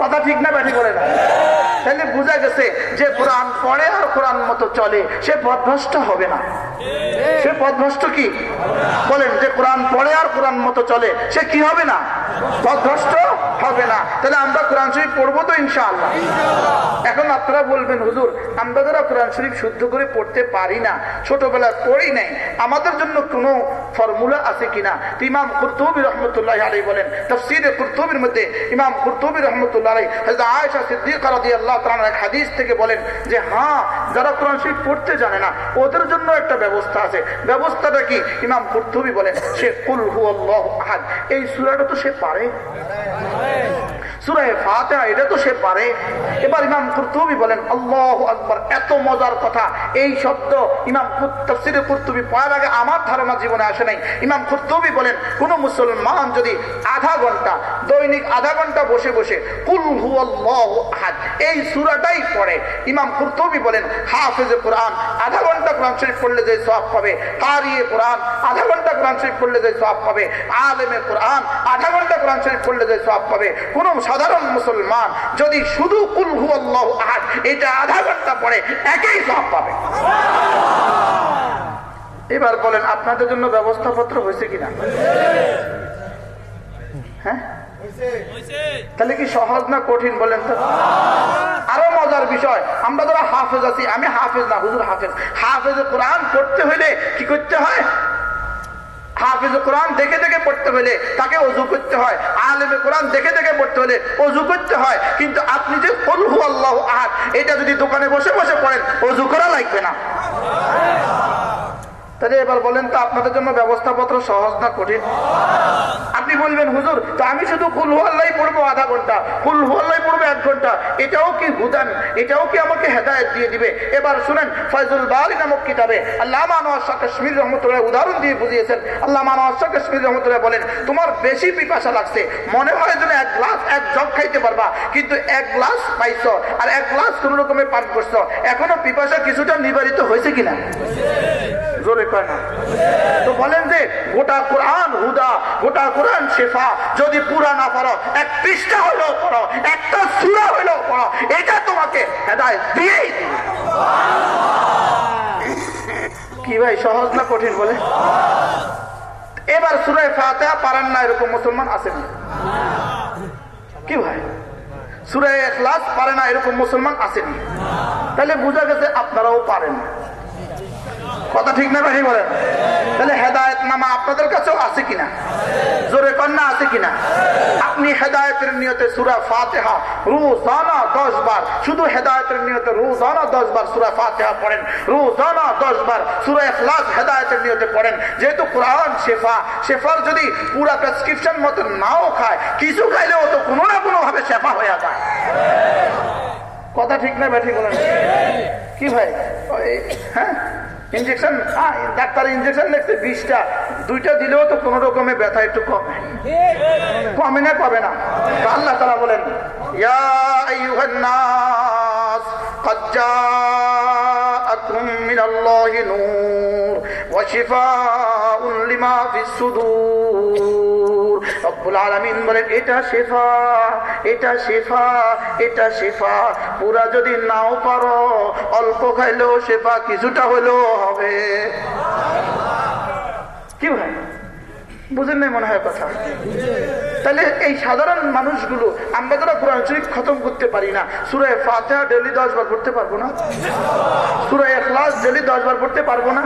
কথা ঠিক না ব্যাঠি করে না। তাহলে বোঝা গেছে যে কোরআন পড়ে আর কোরআন মতো চলে, সে পথভ্রষ্ট হবে না। সে পথভ্রষ্ট কি? বলেন যে কোরআন পড়ে আর কোরআন মতো চলে, সে কি হবে না? পথভ্রষ্ট হবে না। তাহলে আমরা কোরআন শরীফ পড়ব তো ইনশাআল্লাহ। এখন আপনারা বলবেন, হুজুর, আমরা যারা কোরআন শরীফ শুদ্ধ করে পড়তে পারি না, ছোটবেলায় পড়ি নাই, আমাদের জন্য কোনো ফর্মুলা আছে কিনা? ইমাম কুরতুবি রহমতুল্লাহ আলী বলেন, তফসিরে কুরতুবির মধ্যে ইমাম কুরতুবি রহমতুল্লাহ আলী আয়সা সিদ্দিকা আল্লাহ তাআলা এক থেকে বলেন যে হ্যাঁ যারা কোরআন শরীফ পড়তে জানে না, ওদের জন্য একটা ব্যবস্থা আছে। ব্যবস্থাটা কি? ইমাম বলেন, সে কুল হু এই সুরাটা তো সে পারে। সুরায় ফাতেহা, এটা তো সে পারে। এবার ইমাম কুরতুবি বলেন, আল্লাহ আকবার, এত মজার কথা। এই শব্দ ইমাম তফসিরে কুরতুবি পড়ার আগে আমার ধারণা জীবনে আসে নাই। ইমাম কুরতুবি বলেন, কোন মুসলমান যদি আধা ঘণ্টা, দৈনিক আধা ঘণ্টা বসে বসে, কুল আল্লাহ আহাদ, এই সুরাটাই পড়ে। ইমাম কুরতুবি বলেন, হাফেজে কোরআন, আধা ঘণ্টা কোরআন শরীফ পড়লে যে সব পাবে। কারিয়ে কোরআন, আধা ঘণ্টা কোরআন শরীফ পড়লে যে সব পাবে। আলেমে কোরআন, আধা ঘণ্টা কোরআন শরীফ পড়লে যে সব পাবে। কোন সাধারণ মুসলমান যদি শুধু কুলহু আল্লাহ আহাদ, এটা আধা ঘণ্টা পরে একই সব পাবে। এবার বলেন, আপনাদের জন্য ব্যবস্থাপত্র হয়েছে কিনা? হ্যাঁ? তাহলে কি সহজ না কঠিন বলেন তো? আরও মজার বিষয়, আমরা যারা হাফেজ আছি, আমি হাফেজ না, হুজুর হাফেজ। হাফেজ কোরআন পড়তে হইলে কি করতে হয়? হাফিজ কোরআন দেখে দেখে পড়তে হলে তাকে অজু করতে হয়, আলেমে কোরআন দেখে দেখে পড়তে হলে অজু করতে হয়। কিন্তু আপনি যে কলহু আল্লাহ আহাদ, এটা যদি দোকানে বসে বসে পড়েন, অজু করা লাগবে না। তাহলে এবার বলেন তো আপনাদের জন্য ব্যবস্থাপত্র সহজ না কঠিন? আপনি বলবেন, হুজুর, তো আমি শুধু কুলহুয়াল্লাই পড়ব আধা ঘণ্টা কুলহুয়াল্লাই পড়ব এক ঘণ্টা। এটাও কি হুদান? এটাও কি আমাকে হেদায়ত দিয়ে দিবে? এবার শুনেন, ফয়জুল বালি নামক কিতাবে আল্লাহ মানসা কাশ্মীর রহমতুল্লাহ উদাহরণ দিয়ে বুঝিয়েছেন। আল্লাহ মানসা কাশ্মীর রহমতুল্লাহ বলেন, তোমার বেশি পিপাসা লাগছে। মনে হয় যেন এক গ্লাস, এক জগ খাইতে পারবা, কিন্তু এক গ্লাস পাইছ আর এক গ্লাস কোন রকমে পান করছ। এখনও পিপাসা কিছুটা নিবারিত হয়েছে কিনা? জোরে কয় না? তো বলেন যে গোটা কোরআন হুদা, গোটা কোরআন শেফা, যদি পুরা না পড়ো, এক পৃষ্ঠা হলেও পড়ো, একটা সুরা হলেও পড়ো, এটা তোমাকে হেদায় দিয়েই কি ভাই, সহজ না কঠিন বলে? এবার সুরায় ফাতেহা পারেন না এরকম মুসলমান আসেনি কি ভাই? সুরায় এখলাস পারে না এরকম মুসলমান আসেনি তাহলে বোঝা গেছে আপনারাও পারেন কথা ঠিক না ভাই বলেন। তাহলে হেদায়ত নামা আপনাদের কাছেও আছে কিনা? জোরে কন্যা আছে কিনা? আপনি হেদায়তের নিয়তে সুরা ফাতেহা রোজানা দশ বার শুধু হেদায়তের নিয়তে রোজানা দশ বার সুরা ফাতেহা পড়েন। রোজানা দশ বার সুরা এখলাস হেদায়তের নিয়তে পড়েন। যেহেতু কোরআন শেফা, শেফার যদি পুরা প্রেসক্রিপশন মতো নাও খায়, কিছু খাইলেও তো কোনো না কোনো ভাবে শেফা হয়ে যায়। কথা ঠিক না ব্যাঠি বলেন। কি ভাই? হ্যাঁ? ইঞ্জেকশন ডাক্তার ইঞ্জেকশন দেখছে বিশটা। দুইটা দিলেও তো কোন রকমে ব্যথা একটু কমে। কমে না কমে না। আল্লাহ তারা বলেন নূর লিমা ফিস সুদূর। রব্বুল আলামিন এটা শেফা এটা শেফা এটা শেফা। পুরা যদি নাও পারো, অল্প খাইলেও শেফা, কিছুটা হলেও হবে। কি ভাই? বুঝেন নাই মনে হয় কথা? তাহলে এই সাধারণ মানুষগুলো, আমরা যারা কোরআন শরীফ খতম করতে পারি না। সুরায় ফাতেহা ডেলি দশ বার পড়তে পারব না। সুরায় এখলাস ডেলি দশ বার পড়তে পারব না।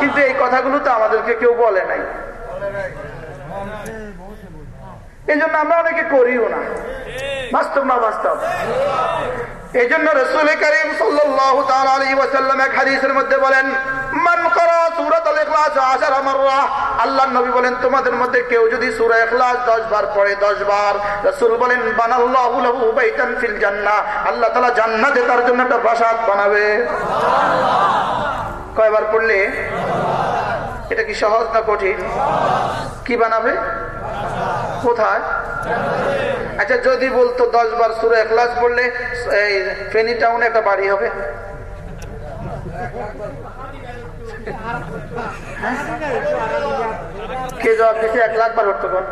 কিন্তু এই কথাগুলো তো আমাদেরকে কেউ বলে নাই। এই জন্য আমরা অনেকে করিও না। বাস্তব না বাস্তব? এই জন্য রসুল করিম সাল্লাম এক হাদিসের মধ্যে বলেন করা আল্লাহ নবী বলেন, তোমাদের মধ্যে কেউ যদি সূরা ইখলাস 10 বার পড়ে 10 বার, রাসূল বলেন, বানাল্লাহু লাহু বাইতান ফিল জান্নাহ। আল্লাহ জান্নাতে তার জন্য একটা বানাবে। কয়বার পড়লে? এটা কি সহজ না কঠিন? কি বানাবে? কোথায়? আচ্ছা যদি বলতো দশ বার সুরে ক্লাস পড়লে, এই ফেনি টাউনে একটা বাড়ি হবে? কে জবাব দিচ্ছে এক লাখ বার পড়তো কোন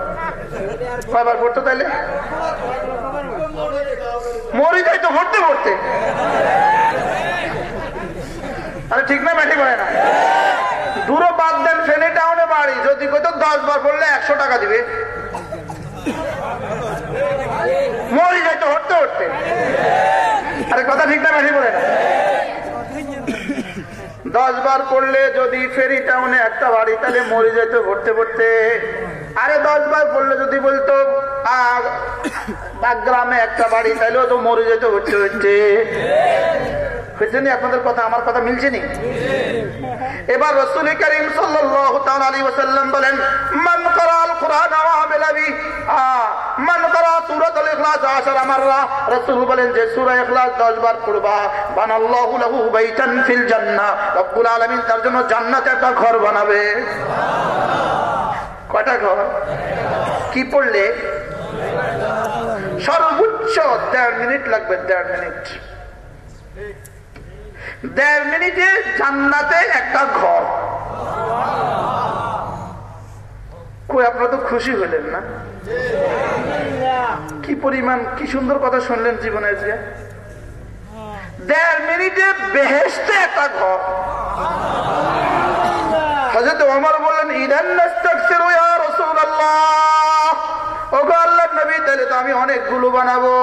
কয়বার পড়তো তাইলে মরি যাই তো ভরতে ভরতে আরে ঠিক না ব্যাটি করে না। দূর বাদ দেন ফেনি টাউনে বাড়ি। যদি কইতো দশ বার পড়লে একশো টাকা দিবে। মরি যাইতো হটতে হটতে। আরে কথা ঠিক না ব্যাটি বলে না। দশ বার পড়লে যদি ফেরি টাউনে একটা বাড়ি, তাহলে মরে যেত ভরতে ভরতে আরে দশ বার পড়লে যদি বলতো আর গ্রামে একটা বাড়ি, তাহলেও তো মরে যেত ভরতে হচ্ছে আপনাদের কথা, আমার কথা মিলছে নি? এবার সাল্লাম বলেন, মান করাল মান করা রাসূল বলেন যে, সূরা ইখলাস 10 বার পড়বা। বানাল্লাহু লাহু বাইতান ফিল রব্বুল আলামিন তার জন্য জান্নাতে একটা ঘর বানাবে। কয়টা ঘর? কি পড়লে? সর্বোচ্চ দেড় মিনিট লাগবে, দেড় মিনিট। দেড় মিনিটে জান্নাতে একটা ঘর। কই, আপনারা তো খুশি হলেন না? কি পরিমাণ, কি সুন্দর কথা শুনলেন জীবনে আজকে? দেড় মিনিটে বেহেস্তে একটা ঘর হজরত ওমর বললেন, ইদান আমি অনেকগুলো বানাবো।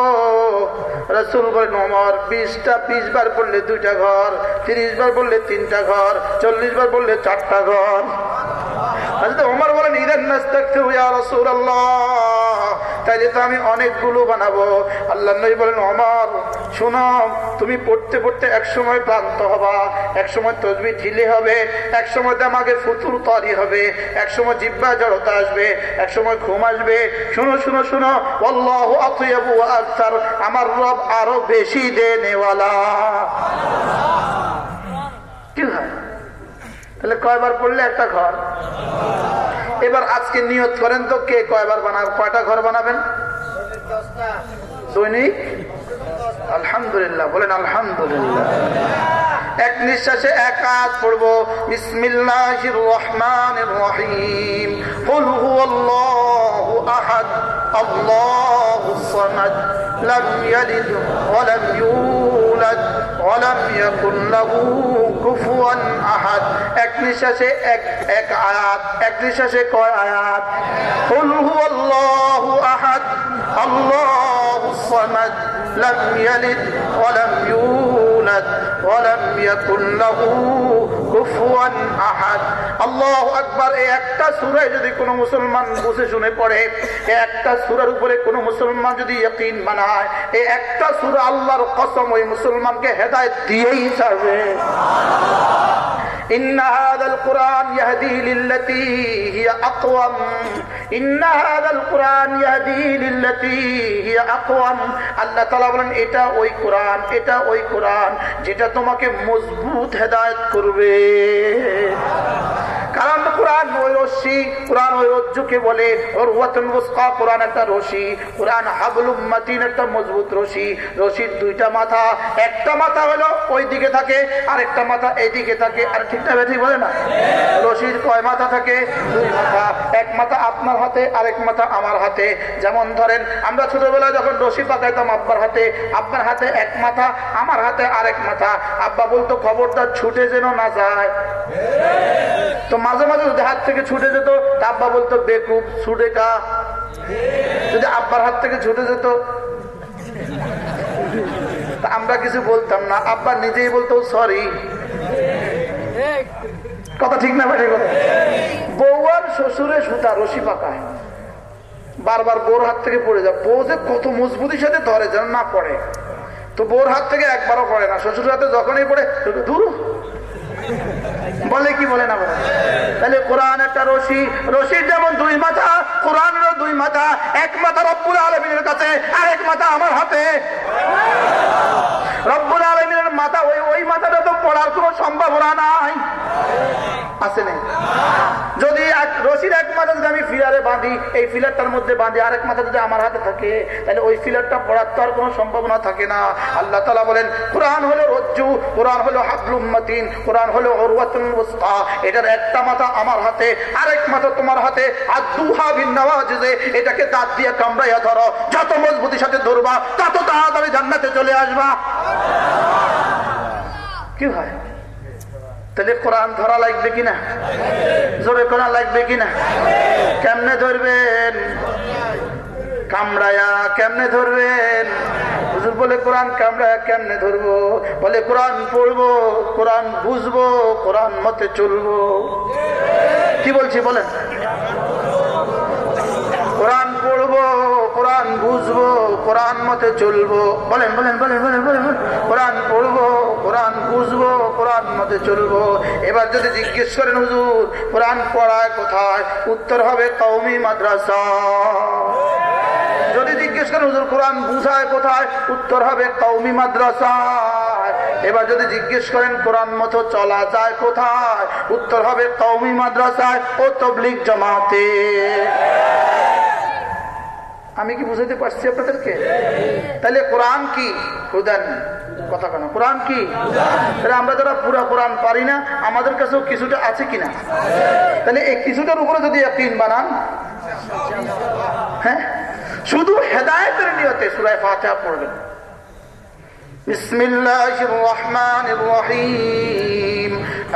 রসুল বলেন, ওমর, বিশটা বিশ বার পড়লে দুইটা ঘর, তিরিশ বার পড়লে তিনটা ঘর, চল্লিশ বার পড়লে চারটা ঘর। ওমর বলেন নাস্তাকতে রসুল আল্লাহ তাইলে তো আমি অনেকগুলো বানাবো। আল্লাহ নবী বলেন অমর শোনো, তুমি পড়তে পড়তে এক সময় ক্লান্ত হবা এক সময় তসবি ঢিলে হবে এক সময় আমাকে ফুতুর তরি হবে এক সময় জিব্বা জড়তা আসবে এক সময় ঘুম আসবে। শুনো শুনো শুনো অল্লাহ আক্তার আমার রব আরও বেশি দে নেওয়ালা কি হয়? তাহলে কয়বার পড়লে একটা ঘর? এবার আজকে নিয়ত করেন তো কে কয়বার বানাবেন কয়টা ঘর বানাবেন? দৈনিক? আলহামদুলিল্লাহ, বলেন আলহামদুলিল্লাহ। এক নিঃশ্বাসে এক হাত পড়ব বিসমিল্লাহির রহমানির রহিম কুল হুয়াল্লাহু আহাদ আল্লাহুস সামাদ, লাম ইয়ালিদ ওয়া লাম ولم يكن له كفوا أحد. قل هو الله احد আল্লাহু সামাদ لم يلد ولم يولد ولم يكن له আল্লাহ একটা যদি কোনো মুসলমান বসে শুনে পড়ে একটা উপরে কোনো মুসলমান যদি একটা আল্লাহর ওই মুসলমানকে হেদায়ত দিয়েই যাবে। إن هذا القرآن يهدي للتي هي أقوم إن هذا القرآن يهدي للتي هي أقوم আল্লাহ তাআলা বলেন এটা ওই কোরআন এটা ওই কোরআন যেটা তোমাকে মজবুত হেদায়েত করবে কারণ কোরআন ওই রশ্মি, কোরআন ওই রজ্জুকে বলে ওর ওয়াতন কোরআন একটা রশি কোরআন হাবলুম মাতিন একটা মজবুত রশি রশির দুইটা মাথা, একটা মাথা হলো ওই দিকে থাকে আর একটা মাথা এই দিকে থাকে, আর ঠিক না ঠিক বলে না? রশির কয় মাথা থাকে? দুই মাথা, এক মাথা আপনার হাতে, আরেক মাথা আমার হাতে। যেমন ধরেন, আমরা ছোটবেলায় যখন রশি পাকাইতাম আব্বার হাতে আব্বার হাতে এক মাথা, আমার হাতে আরেক মাথা। আব্বা বলতো, খবরদার ছুটে যেন না যায়। তো মাঝে মাঝে যদি হাত থেকে ছুটে যেত আব্বা বলতো বেকুব ছুটে কা। যদি আব্বার হাত থেকে ছুটে যেত আমরা কিছু বলতাম না। আব্বা নিজেই বলতো, সরি। কথা ঠিক না বেঠে কথা। বউ আর শ্বশুরে সুতা রশি পাকায় বারবার বোর হাত থেকে পড়ে যায়। বউ যে কত মজবুতির সাথে ধরে যেন না পড়ে। তো বোর হাত থেকে একবারও পড়ে না। শ্বশুর হাতে যখনই পড়ে দূর বলে কি বলে না তাহলে কোরআন একটা রশি। রশির যেমন দুই মাথা, কোরআনেরও দুই মাথা। এক মাথা রব্বুল আলমিনের কাছে আর এক মাথা আমার হাতে। রব্বুল আলমিনের মাথা, ওই ওই মাথাটা তো পড়ার কোন সম্ভাবনা নাই। আছে নেই? যদি রশির এক মাথা যদি আমি ফিলারে বাঁধি, এই ফিলারটার মধ্যে বাঁধি, আরেক মাথা যদি আমার হাতে থাকে, তাহলে ওই ফিলারটা পড়ার তো আর কোনো সম্ভাবনা থাকে না। আল্লাহ তালা বলেন, কোরআন হলো রজ্জু, কোরআন হলো হাবলুম্মাতিন কোরআন হলো অরুয়াতুল এটার একটা মাথা আমার হাতে, আরেক মাথা তোমার হাতে। আর দুহা এটাকে দাঁত দিয়ে কামড়াইয়া ধরো। যত মজবুতির সাথে ধরবা, তত তাড়াতাড়ি জান্নাতে চলে আসবা। কি হয়? তাহলে কোরআন ধরা লাগবে কিনা? জোরে কোরআন লাগবে কিনা? কেমনে ধরবেন? কামড়ায়া কেমনে ধরবেন? হুজুর বলে, কোরআন কামড়ায়া কেমনে ধরবো? বলে, কোরআন পড়ব, কোরআন বুঝব, কোরআন মতে চলবো। কি বলছি বলেন? কোরআন পড়ব, কোরআন বুঝব, কোরআন মতে চলবো। বলেন বলেন বলেন বলেন বলেন কোরআন পড়ব, কোরআন বুঝব, কোরআন মতে চলবো। এবার যদি জিজ্ঞেস করেন হুজুর, কোরআন পড়ায় কোথায়? উত্তর হবে কৌমি মাদ্রাসা। জিজ্ঞেস হুজুর কোরআন বুঝায় কোথায়? উত্তর হবে কৌমি মাদ্রাসা এবার যদি জিজ্ঞেস করেন, কোরআন মতো চলা যায় কোথায়? উত্তর হবে কৌমি মাদ্রাসায় ও তবলিক জমাতে। আমি কি বুঝাতে পারছি আপনাদেরকে? তাহলে কোরআন কি? হুদান কথা কেন। কোরআন কি? আমরা যারা পুরা কোরআন পারি না, আমাদের কাছেও কিছুটা আছে কিনা? তাহলে এই কিছুটার উপরে যদি একদিন বানান হ্যাঁ? শুধু হেদায়তের নিয়তে সুরায় ফাতে পড়বেন بسم الله الرحمن الرحيم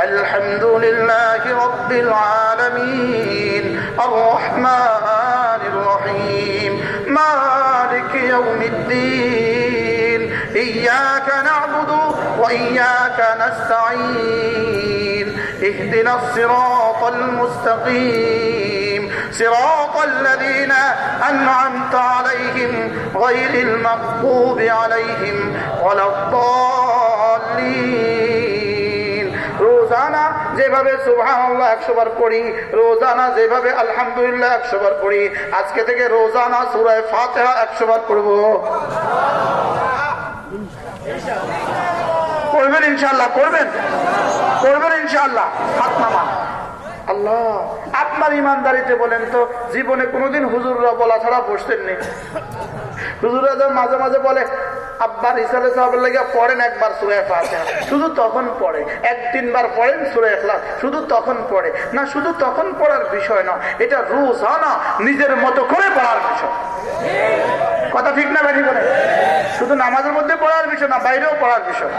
الحمد لله رب العالمين الرحمن الرحيم مالك يوم الدين إياك نعبد وإياك نستعين اهدنا الصراط المستقيم صراط الذين أنعمت عليهم غير المغضوب عليهم ولا الضالين রোজানা যেভাবে সুবহানাল্লাহ একশো বার পড়ি রোজানা যেভাবে আলহামদুলিল্লাহ একশো বার পড়ি আজকে থেকে রোজানা সুরায় ফাতেহা একশো বার পড়বো করবেন ইনশাল্লাহ করবেন করবেন ইনশাল্লাহ হাত নামান আল্লাহ আপনার ইমানদারিতে বলেন তো, জীবনে কোনোদিন হুজুররা বলা ছাড়া বসতেন নি হুজুরা মাঝে মাঝে বলে আব্বার হিসাবে সাহাবের লাগে পড়েন একবার সুরে ফাতিহা। শুধু তখন পড়ে। এক তিনবার পড়েন সুরে এখলাস শুধু তখন পড়ে। না, শুধু তখন পড়ার বিষয় না, এটা রুজ না নিজের মতো করে পড়ার বিষয়। কথা ঠিক না ব্যাঠি বলে? শুধু নামাজের মধ্যে পড়ার বিষয় না, বাইরেও পড়ার বিষয়।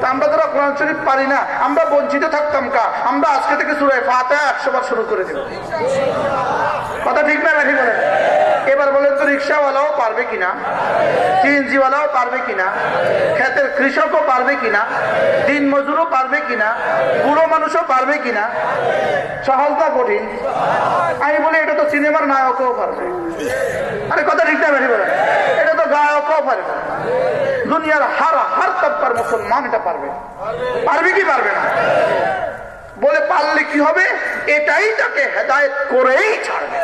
তা আমরা যারা কোরআন শরীফ পারি না। আমরা বঞ্চিত থাকতাম কা আমরা আজকে থেকে সুরে ফাতে একশো বার শুরু করে দেব কথা ঠিক না ব্যাঠি বলে। এবার বলেন তো রিক্সাওয়ালাও পারবে কিনা? সিএনজিওয়ালাও পারবে কিনা? ক্ষেতের কৃষকও পারবে কিনা? দিন মজুরও পারবে কিনা? বুড়ো মানুষও পারবে কিনা? সহজটা কঠিন? আমি বলি, এটা তো সিনেমার নায়কও পারবে। আরে, কথা ঠিক না বেশি বলেন এটা তো গায়কও পারবে। দুনিয়ার হার হার তপ্পার মুসলমান এটা পারবে। পারবে কি পারবে না? বলে পারলে কি হবে? এটাই তাকে হেদায়ত করেই ছাড়বে।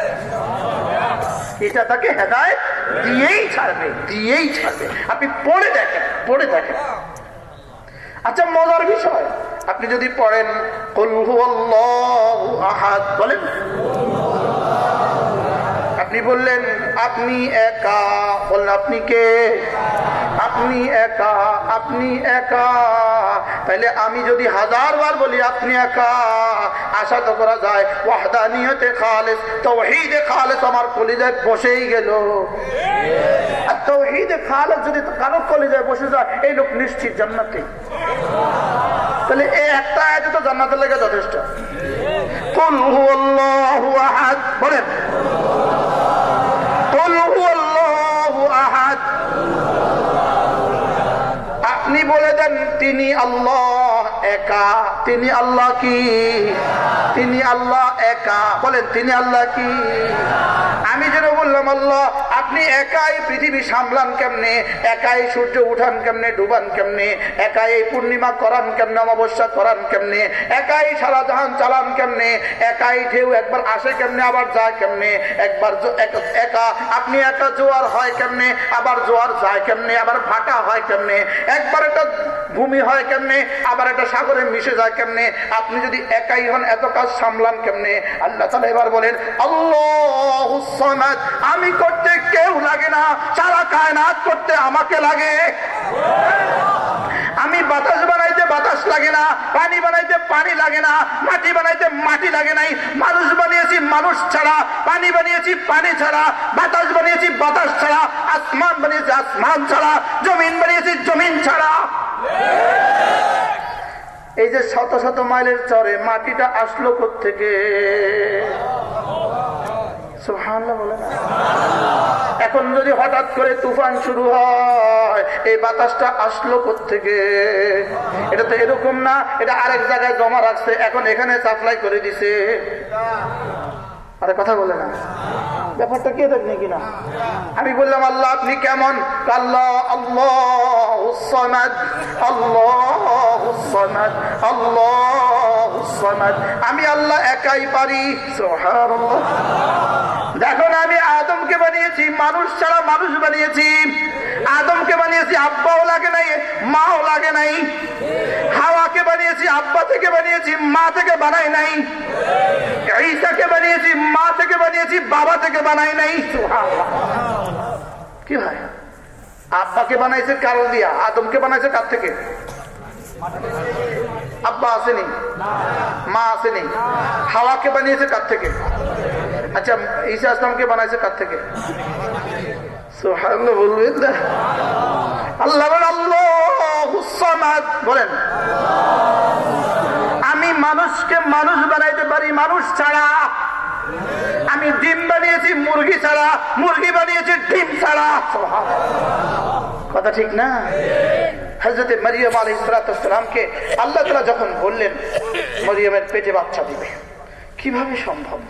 এটা তাকে হেদায়ত দিয়েই ছাড়বে দিয়েই ছাড়বে। আপনি পড়ে দেখেন পড়ে দেখেন। আচ্ছা মজার বিষয়। আপনি যদি পড়েন আহাদ বলেন। আপনি বললেন, আপনি একা। বললেন, আপনি কে? আপনি একা। আপনি একা? তাইলে আমি যদি হাজার বার বলি, আপনি একা? আশা তো করা যায়, ওয়াহদানিয়তে খালেস। তৌহিদে খালেস আমার কলিজায় বসেই গেল। আর তৌহিদে খালেস যদি কারও কলিজায় বসে যায়, এই লোক নিশ্চিত জান্নাতে। তাহলে এই একটা আয়াতে তো জান্নাতের লেগে যথেষ্ট। কুল হুয়াল্লাহু আহাদ, বলেন। তিনি আল্লাহ একা তিনি আল্লাহ কি? তিনি আল্লাহ একা। বলেন তিনি আল্লাহ কি? বললাম, আল্লাহ, আপনি একাই পৃথিবী সামলান কেমনে? একাই সূর্য উঠান কেমনে? ডুবান কেমনে? একাই এই পূর্ণিমা করান কেমনে? অমাবস্যা করান কেমনে? একাই সারা জাহান চালান কেমনে? একাই ঢেউ একবার আসে কেমনে? আবার যায় কেমনে? একবার একা আপনি একা জোয়ার হয় কেমনে? আবার জোয়ার যায় কেমনে? আবার ভাটা হয় কেমনে? একবার একটা ভূমি হয় কেমনে? আবার একটা সাগরে মিশে যায় কেমনে? আপনি যদি একাই হন, এত কাজ সামলান কেমনে? আল্লাহ তালা এবার বলেন, আল্লাহ আমি করতে কেউ লাগে না, সারা কায়নাত করতে আমাকে লাগে। আমি বাতাস বানাইতে বাতাস লাগে না, পানি বানাইতে পানি লাগে না, মাটি বানাইতে মাটি লাগে নাই। মানুষ বানিয়েছি মানুষ ছাড়া, পানি বানিয়েছি পানি ছাড়া, বাতাস বানিয়েছি বাতাস ছাড়া, আসমান বানিয়েছি আসমান ছাড়া, জমিন বানিয়েছি জমিন ছাড়া। এই যে শত শত মাইলের চরে মাটিটা আসলো থেকে এখন যদি হঠাৎ করে তুফান শুরু হয়, এই বাতাসটা আসলো থেকে এটা তো এরকম না, এটা আরেক জায়গায় জমা রাখছে, এখন এখানে সাপ্লাই করে দিছে। আরে কথা বলে না। ব্যাপারটা কে দেখনি কিনা? আমি বললাম, আল্লাহ, আপনি কেমন? আল্লাহ আল্লাহ আল্লাহ আল্লাহ আমি আল্লাহ একাই পারি। দেখো না, আমি আদমকে বানিয়েছি, মানুষ ছাড়া মানুষ বানিয়েছি। আদমকে বানিয়েছি, আব্বাও লাগে নাই, মাও লাগে নাই। হাওয়াকে বানিয়েছি, আব্বা থেকে বানিয়েছি, মা থেকে বানাই নাই। ঈসাকে বানিয়েছি, মা থেকে বানিয়েছি, বাবা থেকে বানাই নাই। কি হয়? আব্বাকে বানাইছে কারও দিয়া, আদমকে বানাইছে কার থেকে। আব্বা আসেনি, মা আসেনি, হাওয়াকে বানিয়েছে কার থেকে। আচ্ছা ঈসা আসলামকে বানাইছে কার থেকে? বলবেন না। আল্লাহ আল্লাহ বলেন। আমি মানুষকে মানুষ বানাইতে পারি, মানুষ ছাড়া। আমি ডিম বানিয়েছি, মুরগি ছাড়া। মুরগি বানিয়েছি, ডিম ছাড়া। কথা ঠিক না? হজরতে মরিয়ম আলী ইসলাতামকে আল্লাহ তালা যখন বললেন, মরিয়মের পেটে বাচ্চা দিবে, কীভাবে সম্ভব?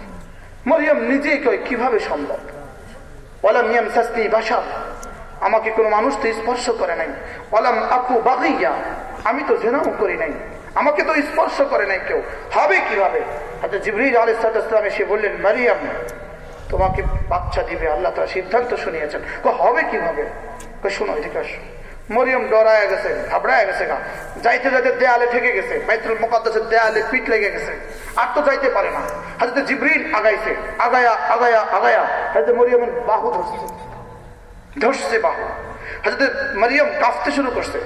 মরিয়ম নিজেই কয়, কীভাবে সম্ভব? ওলাম ইয়াম শাস্তি বাসা আমাকে কোনো মানুষ তো স্পর্শ করে নাই। ওলাম আপু বাগিয়া। আমি তো জেনাও করি নাই। আমাকে তো স্পর্শ করে নাই কেউ। হবে কীভাবে? আচ্ছা জিবরিজ আলাইসালাম এসে বললেন, মারিয়াম, তোমাকে বাচ্চা দিবে। আল্লাহ তার সিদ্ধান্ত শুনিয়েছেন। হবে কীভাবে? শোনো, এদিকে আসো। মরিয়ম ডরায় গেছে, ঘাবড়ায় গেছে গা। যাইতে যাইতে দেয়ালে ঠেকে গেছে, বাইতুল মোকাদ্দাসের দেয়ালে পিঠ লেগে গেছে। আর তো যাইতে পারে না। হাজতে জিবরিল আগাইছে, আগায়া আগায়া আগায়া। হাজতে মরিয়মের বাহু ধরছে। ধরছে বাহু। হাজতে মরিয়ম কাঁপতে শুরু করছে।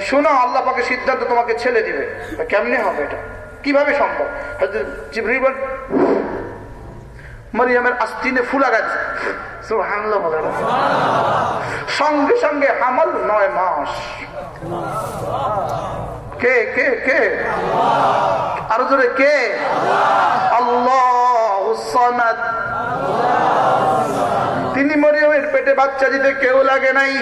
শোনো, আল্লাহ পাকে সিদ্ধান্ত তোমাকে ছেলে দিবে। কেমনে হবে এটা? কীভাবে সম্ভব? হাজতে জিবরিল মরিয়মের আস্তিনে ফুলা গেছে। সঙ্গে সঙ্গে হামল নয় মাস। কে কে কে? আরও জোরে, কে? আল্লাহ তিনি মরিয়মের পেটে বাচ্চা দিতে কেউ লাগে নাই।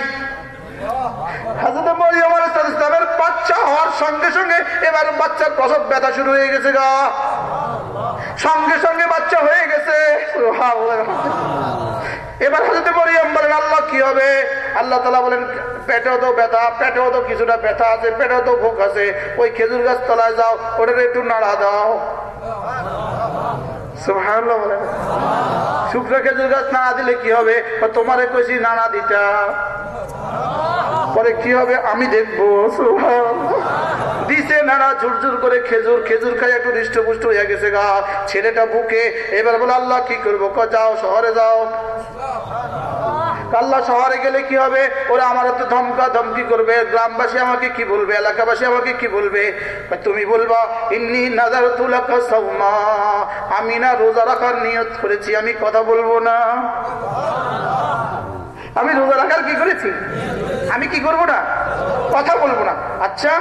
বাচ্চা হওয়ার সঙ্গে সঙ্গে এবার বাচ্চার প্রসব ব্যথা শুরু হয়ে গেছে গা। সঙ্গে সঙ্গে বাচ্চা হয়ে গেছে। এবার হাজতে মরিয়ম বলেন, আল্লাহ, কি হবে? আল্লাহ তালা বলেন, পেটেও তো ব্যথা, পেটেও তো কিছুটা ব্যথা আছে, পেটেও তো ভোগ আছে। ওই খেজুর গাছ তলায় যাও ওটার একটু নাড়া দাও। গাছ নাড়া দিলে কি হবে? নাড়া দিতা। পরে কি হবে আমি দেখব? দিছে নানা ঝুরঝুর করে খেজুর খেজুর খাই একটু হৃষ্টপুষ্ট হয়ে গেছে গা। ছেলেটা বুকে এবার বলে আল্লাহ কি করব? ক যাও শহরে যাও। আল্লাহ। শহরে গেলে কি হবে? ওরা আমার তো ধমকা ধমকি করবে। গ্রামবাসী আমাকে কি বলবে? এলাকাবাসী আমাকে কি বলবে? তুমি বলবা ইন্নি নাজার সৌমা আমি না রোজা রাখার নিয়ত করেছি আমি কথা বলব না। আমি রোজা রাখার কি করেছি? আমি কি করব না? কথা বলব না। আচ্ছা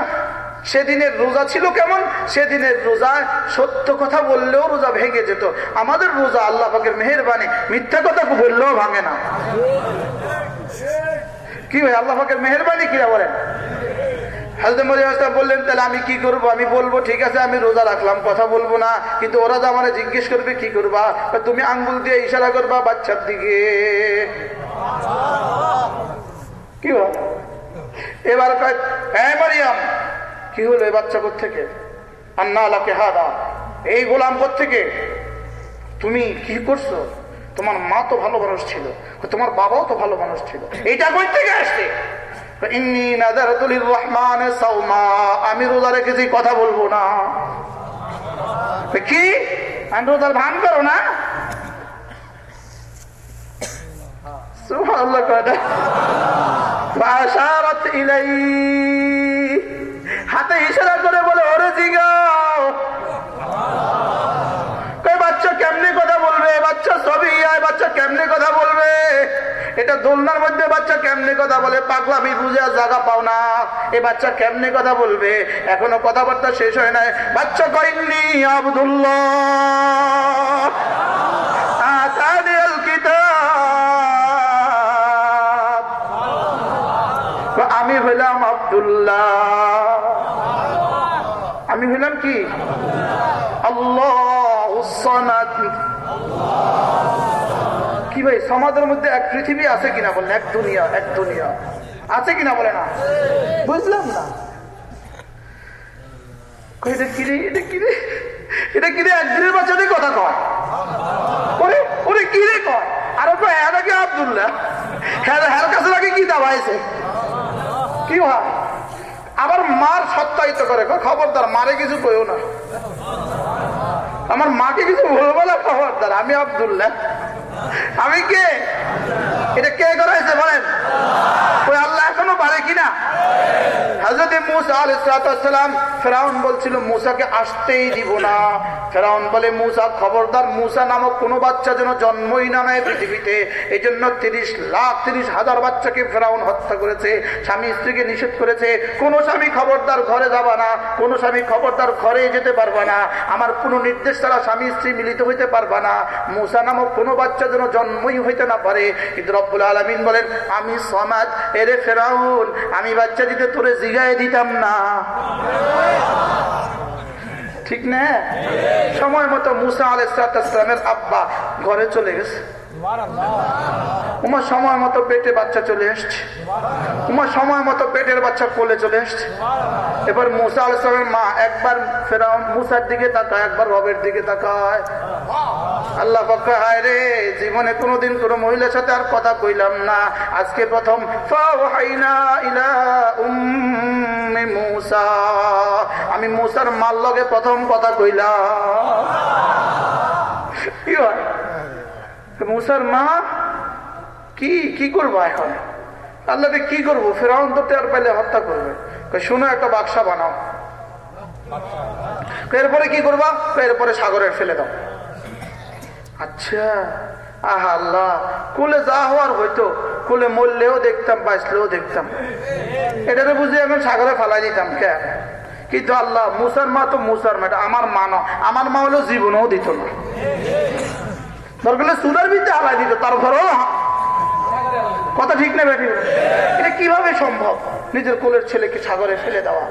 সেদিনের রোজা ছিল কেমন? সেদিনের রোজা সত্য কথা বললেও রোজা ভেঙে যেত। আমাদের রোজা আল্লাহ পাকের মেহরবানি। মিথ্যা কথা বললেও ভাঙে না। কি ভাই, আল্লাহ পাকের মেহরবানি কিরা বলেন? বললেন, তাহলে আমি কি করব? আমি বলব, ঠিক আছে, আমি রোজা রাখলাম, কথা বলব না। কিন্তু ওরা তো আমার জিজ্ঞেস করবে, কি করবা? তুমি আঙ্গুল দিয়ে ইশারা করবা বাচ্চার দিকে। কি এবার মারিয়াম কি হলো এই বাচ্চা থেকে আন্না আলাকে হাদা। এই গোলাম থেকে তুমি কি করছ? তোমার মা তো ভালো মানুষ ছিল, তোমার বাবাও তো ভালো মানুষ ছিল। এইটা কই থেকে আসছে? আমি রোজা রেখেছি, কথা বলব না। কি? আমি ভান করো না? হাতে ইশারা করে বলে, ওরে জিগাও বাচ্চা কেমনি কথা বলবে? বাচ্চা সবই আয়, বাচ্চা কেমনি কথা বলবে? এটা দোলনার মধ্যে বাচ্চা কেমনে কথা বলে? পাগলামি বুঝে জায়গা পাও না। এ বাচ্চা কেমনে কথা বলবে? এখনও কথাবার্তা শেষ হয় নাই। বাচ্চা কইনি আবদুল্লাহ। আমি হইলাম আবদুল্লাহ আমি হইলাম কি আল্লাহ কি ভাই, সমাজের মধ্যে এক পৃথিবী আছে কিনা বলেন? এক দুনিয়া এক দুনিয়া। আছে কিনা বলে না? বুঝলাম না। এটা এটা এটা একদিনের বাচ্চাতে কথা ওরে আর হ্যাঁ আবদুল্লাহ? হ্যাঁ কাছে নাকি কি হয়? আবার মার সত্যায়িত করে। খবরদার, মারে কিছু কইও না। আমার মাকে কিছু বলব না খবরদার আমি আবদুল্লাহ। আমি কে? এটা কে করা হয়েছে বলেন? ওই আল্লাহ পারে কিনা? হাজরত মুসা আলাইসালাম ফেরাউন বলছিল, মুসাকে আসতেই দিব না। ফেরাউন বলে, মুসা, খবরদার, মুসা নামক কোন বাচ্চা যেন জন্মই না নেয় পৃথিবীতে। এই জন্য তিরিশ লাখ, তিরিশ হাজার বাচ্চাকে ফেরাউন হত্যা করেছে, স্বামী স্ত্রীকে নিষেধ করেছে। কোন স্বামী খবরদার ঘরে যাবা না, কোন স্বামী খবরদার ঘরে যেতে পারবা না। আমার কোন নির্দেশ ছাড়া স্বামী স্ত্রী মিলিত হইতে পারবা না। মুসা নামক কোনো বাচ্চা যেন জন্মই হইতে না পারে। কিন্তু রব্বুল আলমিন বলেন, আমি সমাজ, এরে ফেরাউন আমি বাচ্চা দিতে তোরে জিগায় দিতাম না। ঠিক না? সময় মতো মুসা আলাইসালামের আব্বা ঘরে চলে গেছে। উমার সময় মতো পেটে বাচ্চা চলে এসছে উমার সময় মতো পেটের বাচ্চা কোলে চলে এসছে এবার মুসা আলাইসালামের মা একবার ফেরাউন মুসার দিকে তাকায়, একবার রবের দিকে তাকায়। আল্লাহ পক্ষ হায় রে, জীবনে কোনোদিন কোন মহিলার সাথে আর কথা কইলাম না। আজকে প্রথম আমি মুসার মাল লগে প্রথম কথা কইলাম। মুসার মা কি কি করব এখন? আল্লাহ কি করব? ফেরাউন তো টের পাইলে হত্যা করবে। শুনো, একটা বাক্সা বানাও। এরপরে কি করবা? এরপরে সাগরে ফেলে দাও। আচ্ছা আহা আল্লাহ, কুলে যা হওয়ার হইতো, কুলে মরলেও দেখতাম, বাঁচলেও দেখতাম। এটারে বুঝে আমি সাগরে ফেলাই দিতাম কে? কিন্তু আল্লাহ, মুসার মা তো মুসার মা আমার মা ন আমার মা হলেও জীবনও দিত না। দরকার সুদার ভিতরে হালাই দিত, তারপরেও কথা ঠিক না বেটি এটা কীভাবে সম্ভব? নিজের কোলের ছেলেকে সাগরে ফেলে দেওয়া।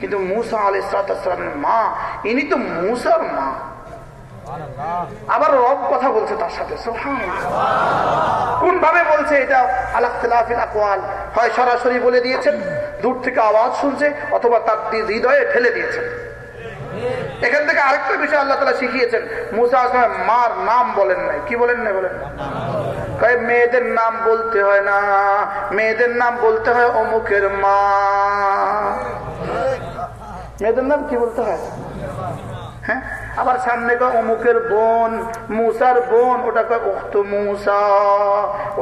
কিন্তু মুসা আল ইসলাতামের মা, ইনি তো মুসার মা। আবার রব কথা বলছে তার সাথে কোন ভাবে বলছে এটা? আলাফিল আকওয়াল। হয় সরাসরি বলে দিয়েছেন, দূর থেকে আওয়াজ শুনছে, অথবা তার হৃদয়ে ফেলে দিয়েছেন। এখান থেকে আরেকটা বিষয় আল্লাহ তালা শিখিয়েছেন, মুসা মার নাম বলেন নাই। কি বলেন নাই বলেন? মেয়েদের নাম বলতে হয় না, মেয়েদের নাম বলতে হয় অমুকের মা। মেয়েদের নাম কি বলতে হয়? হ্যাঁ? আবার সামনে কয় অমুকের বোন, মুসার বোন, ওটা কয় উক্ত মুসা,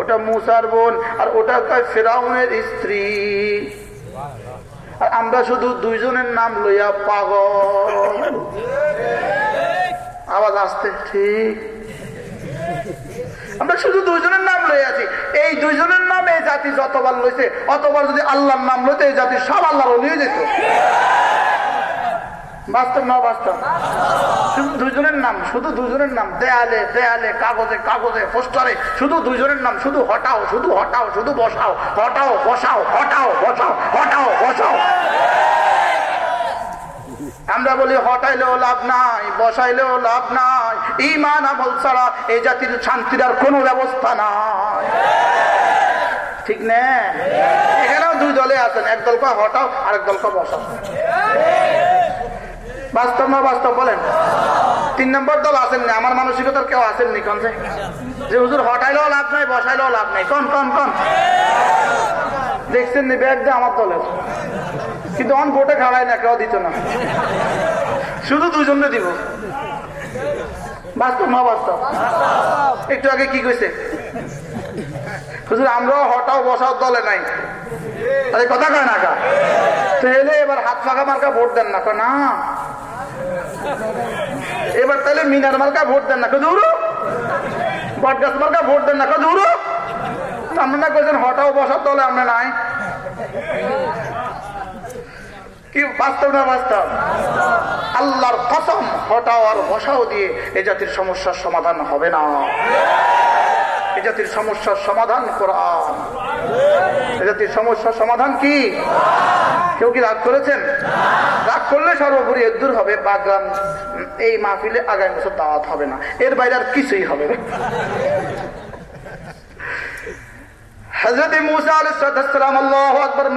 ওটা মুসার বোন, আর ওটা কয় ফেরাউনের স্ত্রী। আর আমরা শুধু দুইজনের নাম লইয়া পাগল। আওয়াজ আসতে ঠিক। আমরা শুধু দুইজনের নাম লই আছি। এই দুইজনের নাম এই জাতি যতবার লইছে, অতবার যদি আল্লাহর নাম লইতে এই জাতি সব আল্লাহর লিয়ে যেত। বাস্তব না বাস্তব শুধু দুজনের নাম, শুধু দুজনের নাম, দেয়ালে দেয়ালে, কাগজে কাগজে, পোস্টারে, শুধু দুজনের নাম, শুধু হটাও শুধু হটাও, শুধু বসাও, হটাও বসাও হটাও বসাও হটাও, বসাও। আমরা বলি, হটাইলেও লাভ নাই, বসাইলেও লাভ নাই। ইমান আমল ছাড়া এই জাতির শান্তির আর কোনো ব্যবস্থা নাই। ঠিক না? এখানেও দুই দলে আছেন, এক দলকে হটাও, আরেক দলকে বসাও। বাস্তব না বাস্তব বলেন? তিন নম্বর দল আসেন না, আমার মানসিকতার কেউ আসেননি কোন যে? হুজুর হটাইলেও লাভ নাই, বসাইলেও লাভ নাই, কন কন, কোন? দেখছেন নি ব্যাগ আমার দলের। কিন্তু অন ভোটে খাওয়ায় না, কেউ দিত না। শুধু দুজনে দিব। বাস্তব না বাস্তব? একটু আগে কি কইছে? হুজুর, আমরাও হটাও বসাও দলে নাই। আরে কথা কয় না এবার হাত ফাঁকা মার্কা ভোট দেন না না। এবার তাহলে মিনার মার্কা ভোট দেন না কদুরু বট গাছ মার্কা ভোট দেন না কদুরু আমরা না কইছেন, হটাও বসার দলে আমরা নাই। কি বাস্তব না বাস্তব? আল্লাহর কসম, হটাও আর বসাও দিয়ে এ জাতির সমস্যার সমাধান হবে না। এ জাতির সমস্যার সমাধান কোরআন। এ জাতির সমস্যার সমাধান কি? কেউ কি রাগ করেছেন? রাগ করলে সর্বোপরি দূর হবে বাগান এই মাহফিলে আগামী বছর দাওয়াত হবে না। এর বাইরে আর কিছুই হবে না।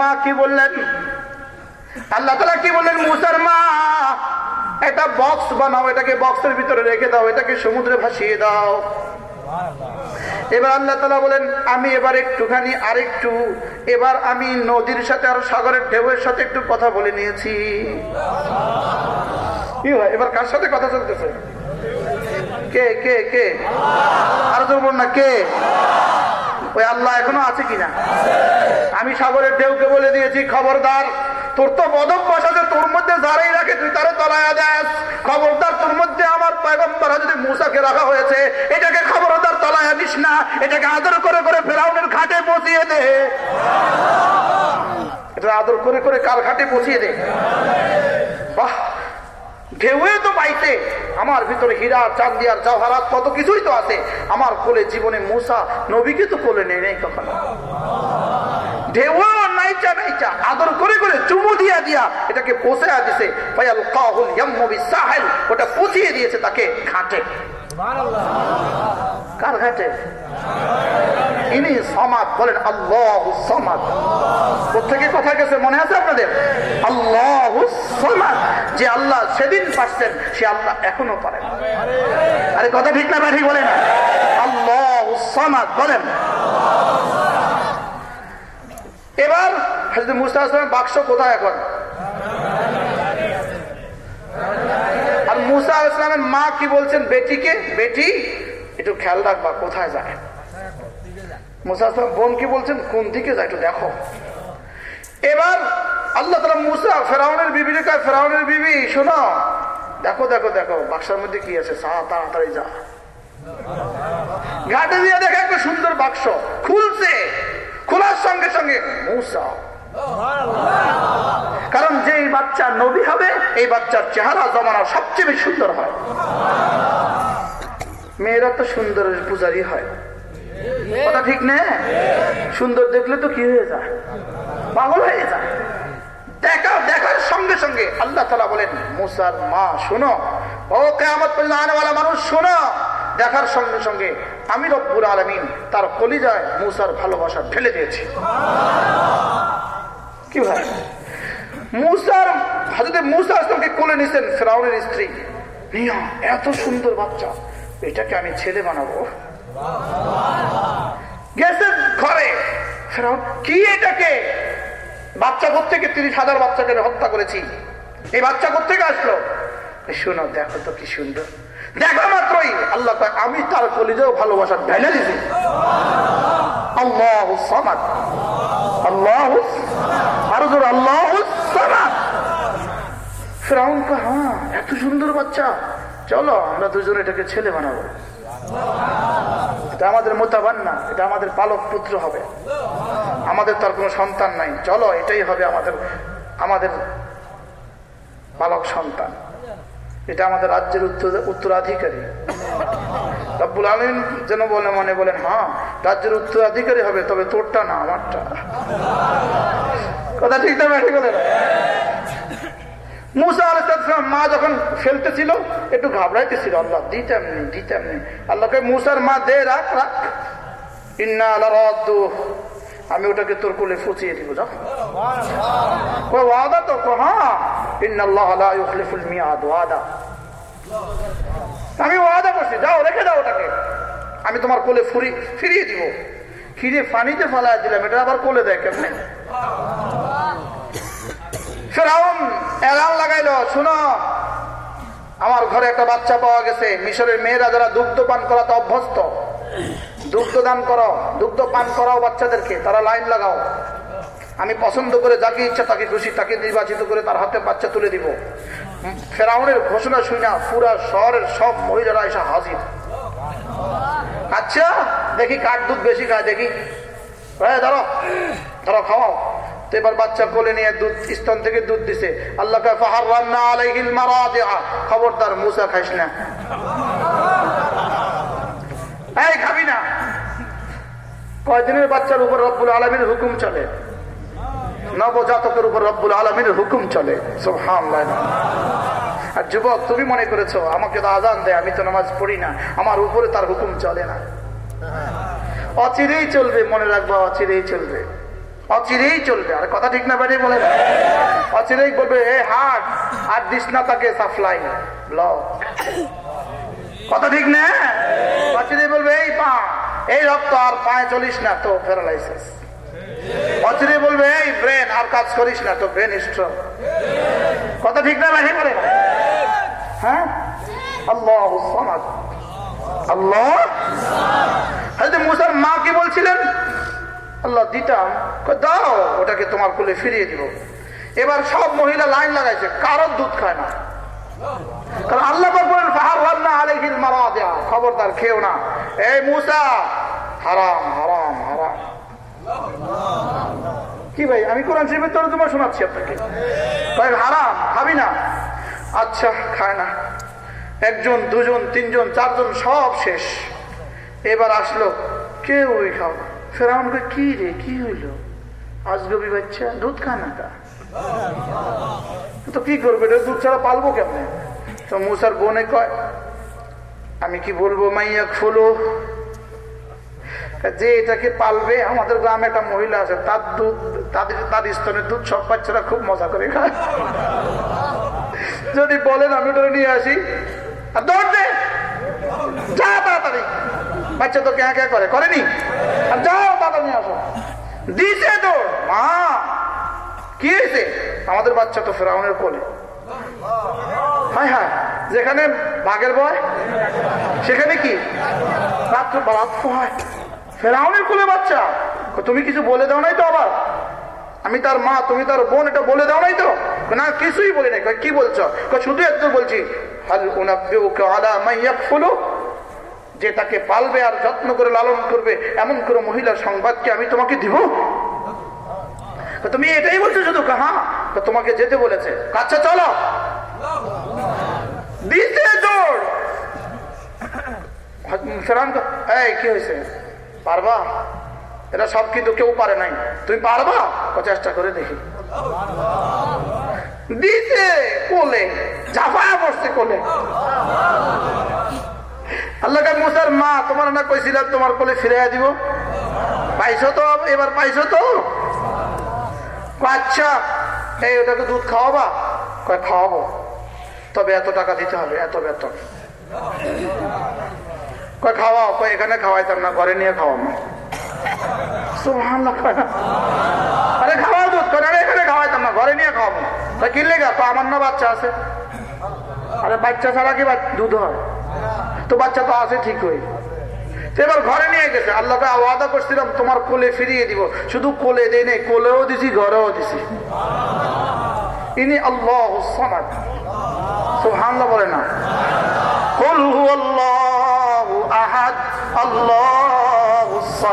মা কি বললেন? আল্লাহ তালা বললেন? বক্স বানাও, এটাকে বক্সের ভিতরে রেখে দাও, এটাকে সমুদ্রে ভাসিয়ে দাও। এবার আল্লাহ তালা বলেন, আমি এবার একটুখানি আরেকটু, এবার আমি নদীর সাথে আর সাগরের ঢেউয়ের সাথে একটু কথা বলে নিয়েছি। কি হয়? এবার কার সাথে কথা চলতেছে? কে কে কে? আর তো না, কে? ওই আল্লাহ এখনও আছে কিনা? আমি সাগরের ঢেউকে বলে দিয়েছি, খবরদার, তোর তো বদক বসাতে তোর মধ্যে যারাই রাখে, তুই তারা তলায়া দেস খবরদার, তোর মধ্যে আমার পয়গম্বরা যদি মূসাকে রাখা হয়েছে। এটাকে খবরদার তলায়া দিস না, এটাকে আদর করে করে ফেরাউনের ঘাটে বসিয়ে দে। এটা আদর করে করে কার ঘাটে পচিয়ে দে। বাহ! ঢেউয়ে তো পাইতে আমার ভিতরে হীরা চান্দিয়ার জওহারাত কত কিছুই তো আছে। আমার কোলে জীবনে মূসা নবীকে তো কোলে নেই নেই কখনো। ঢেউও নাইচা নাইচা, আদর করে করে চুমু দিয়া দিয়া এটাকে কাহুল ওটা দিয়েছে তাকে ঘাটে কার ঘাটে? ইনি সমাদ বলেন, আল্লাহ সমাদ। কোথেকে কথা গেছে, মনে আছে আপনাদের? আল্লাহ সমাদ। যে আল্লাহ সেদিন পারছেন, সে আল্লাহ এখনও পারেন। আরে কথা ঠিক না ঠিক বলেন আল্লাহ সমাদ বলেন। এবার হাজরত মুস্তাহ বাক্স কোথায় এখন? আর মুসা ইসলামের মা কি বলছেন? বেটিকে? বেটি একটু খেয়াল রাখবা, কোথায় যায়? মুসা ইসলাম বোন কি বলছেন? কোন দিকে যায় একটু দেখো। এবার আল্লাহ তালা মুসা, ফেরাউনের বিবি রেখা ফেরাউনের বিবি, শোনো। দেখো দেখো দেখো, বাক্সের মধ্যে কি আছে? তাড়াতাড়ি যা। ঘাটে দিয়ে দেখে একটা সুন্দর বাক্স। খুলছে। খোলার সঙ্গে সঙ্গে মূসা। কারণ যে এই বাচ্চা নবী হবে, এই বাচ্চার চেহারা জমানা সবচেয়ে বেশি সুন্দর হয়। মেয়েরা তো সুন্দর পূজারি হয়। কথা ঠিক নে? সুন্দর দেখলে তো কি হয়ে যায়? পাগল হয়ে যায়। দেখা দেখার সঙ্গে সঙ্গে। আল্লাহ তালা বলেন, মুসার মা, শোনো। ও কেমত আনেওয়ালা মানুষ, শোনো। দেখার সঙ্গে সঙ্গে আমি রব্বুর আলমিন তার কলিজায় মুসার ভালোবাসা ঢেলে দিয়েছি। কি ভাই? মুসার হাজরতে মুসা আসলামকে কোলে নিছেন ফেরাউনের স্ত্রী। এত সুন্দর বাচ্চা। এটাকে আমি ছেলে বানাবো। গেছে ঘরে। কি এটাকে? বাচ্চা থেকে তিরিশ হাজার বাচ্চাকে হত্যা করেছি। এই বাচ্চা থেকে আসলো? শুনো, দেখো তো কি সুন্দর। দেখো মাত্রই, আল্লাহ আমি তার কলিজেও ভালোবাসা ঢাইলে দিছি। আল্লাহ আল্লাহ আরও জোর, আল্লাহ হ্যাঁ এত সুন্দর বাচ্চা। চলো, আমরা দুজন এটাকে ছেলে বানাবো। এটা আমাদের মোতাবান না এটা আমাদের পালক পুত্র হবে। আমাদের তার কোনো সন্তান নাই। চলো, এটাই হবে আমাদের আমাদের পালক সন্তান। এটা আমাদের রাজ্যের উত্তর- উত্তরাধিকারী। রব্বুল আলম যেন বলে মনে বলেন হ্যাঁ রাজ্যের উত্তরাধিকারী হবে, তবে তোরটা না, আমারটা। কথা ঠিক না ঠিক বলে মুসা আলাইসালাম মা যখন ফেলতেছিল একটু ঘাবড়াইতেছিল, আল্লাহ দিতাম নি দিতাম নি। আল্লাহকে মুসার মা, দে, রাখ রাখ। ইন্না আল্লাহ আমি ওটাকে তোর কোলে ফুচিয়ে দিব কই ওয়াদা তো হ্যাঁ। ইন্নাল্লাহ লা ইউখলিফুল মিয়াদ ওয়াদা। আমি ওয়াদা করছি, যাও, রেখে দাও ওটাকে। আমি তোমার কোলে ফুরি, ফিরিয়ে দিব। ফিরে পানিতে ফেলা দিলাম, এটা আবার কোলে দেয় কেমনে? ফেরাউন এলান লাগাইল, শুনো, আমার ঘরে একটা বাচ্চা পাওয়া গেছে। মিশরের মেয়েরা যারা দুগ্ধ পান করাতে অভ্যস্ত, দুগ্ধ দান করো, দুগ্ধ পান করাও বাচ্চাদেরকে, তারা লাইন লাগাও। আমি পছন্দ করে যাকে ইচ্ছা তাকে খুশি, তাকে নির্বাচিত করে তার হাতে বাচ্চা তুলে দিব। ফেরাউনের ঘোষণা শুই না, পুরা শহরের সব মহিলারা এসে হাজির। আচ্ছা দেখি কার দুধ বেশি খায়, দেখি। ধরো ধরো খাওয়াও। এবার বাচ্চা কোলে নিয়ে দুধ, স্তন থেকে দুধ দিছে। আল্লাহ "ফাহাররামনা আলাইহিল মারাদিআ।" খবরদার, মুসা খাইস না। এই, খাবি না। কয়দিনের বাচ্চার উপর রব্বুল আলমীর হুকুম চলে? নবজাতকের উপর রব্বুল আলমীর হুকুম চলে। সুবহানাল্লাহ। আর যুবক, তুমি মনে করেছ, আমাকে তো আজান দেয়, আমি তো নামাজ পড়ি না। আমার উপরে তার হুকুম চলে না। অচিরেই চলবে, মনে রাখবা, অচিরেই চলবে। অচিরেই চলবে, আর কথা ঠিক না বাড়ি বলে অচিরেই বলবে, এ হাট আর দিস না তাকে সাপ্লাই ব্লক কথা ঠিক না? অচিরেই বলবে, এই পা, এই রক্ত আর পায়ে চলিস না, তো প্যারালাইসিস। অচিরে বলবে, এই ব্রেন, আর কাজ করিস না, তো ব্রেন স্ট্রোক। কথা ঠিক না বাড়ি বলে হ্যাঁ? আল্লাহ আল্লাহ? হয়তো মুসার মা কি বলছিলেন? আল্লাহ দিতাম দাও ওটাকে তোমার কোলে ফিরিয়ে দিব। এবার সব মহিলা লাইন লাগাইছে, কারোর দুধ খায় না। আল্লাহ আলাইহিল মারাদিয়া। খবরদার, খেও না। হারাম হারাম হারাম। কি ভাই, আমি কোরআন শোনাচ্ছি আপনাকে। ভাই, হারাম খাবি না। আচ্ছা খায় না। একজন, দুজন, তিনজন, চারজন, সব শেষ। এবার আসলো কেউ ওই খাও ফেরাউন কই, কি রে কি হইল? আজগবি বাচ্চা দুধ তা? তো কি করবে? এটা দুধ ছাড়া পালবো কেমনে? তো মুসার বোনে কয় আমি কি বলব মাইয়া ফুলো যে এটাকে পালবে আমাদের গ্রামে একটা মহিলা আছে তার দুধ তাদের তার স্তনের দুধ সব বাচ্চারা খুব মজা করে খায়। যদি বলেন আমি ওটা নিয়ে আসি। আর দৌড় দে। যা তাড়াতাড়ি। বাচ্চা তো ক্যা ক্যা করে? করেনি? যাও তাড়াতাড়ি নিয়ে আসো। দিছে তো মা, কি হয়েছে? আমাদের বাচ্চা তো ফেরাউনের কোলে। হ্যাঁ হ্যাঁ যেখানে বাঘের বয় সেখানে কি? হয় ফেরাউনের কোলে বাচ্চা। তুমি কিছু বলে দাও নাই তো আবার? আমি তার মা, তুমি তার বোন, এটা বলে দাও নাই তো? না, কিছুই বলি নাই। কি বলছো? শুধু একটু বলছি, হাল উনাব্বিউকা আলা যে তাকে পালবে আর যত্ন করে লালন করবে, এমন কোন মহিলার সংবাদকে আমি তোমাকে দিব? তুমি এটাই বলছো শুধু হ্যাঁ তোমাকে যেতে বলেছে। আচ্ছা চলো। দিতে দৌড় এই, কি হয়েছে? পারবা? এটা সব কিন্তু কেউ পারে নাই। তুমি পারবা? চেষ্টা করে দেখি। দিতে কোলে, ঝাপায়া পড়ছে কোলে। আল্লাহকে মুসার মা, তোমার না কইছিলাম তোমার কোলে ফিরে দিব? পাইছো তো, এবার পাইছো তো। আচ্ছা এই ওটাকে দুধ খাওয়াবা? কয়, খাওয়াবো। তবে এত টাকা দিতে হবে, এত বেতন। কয়, খাওয়াও। কয়, এখানে খাওয়াইতাম না, ঘরে নিয়ে খাওয়াবো আরে খাওয়াও দুধ। আরে এখানে খাওয়াইতাম না, ঘরে নিয়ে খাওয়াবো। কিনলে গা? তো আমার না বাচ্চা আছে। আরে বাচ্চা ছাড়া কি দুধ হয়? তো বাচ্চা তো আছে ঠিক হয়ে এবার ঘরে নিয়ে গেছে। আল্লাহ আওয়াদা করছিলাম, তোমার কোলে ফিরিয়ে দিব। শুধু কোলে দেয় নেই, কোলেও দিছি, ঘরেও দিছি। ইনি আল্লাহ হুসান বলে না। আল্লাহ হুয়াল্লাহু আহাদ আল্লাহুস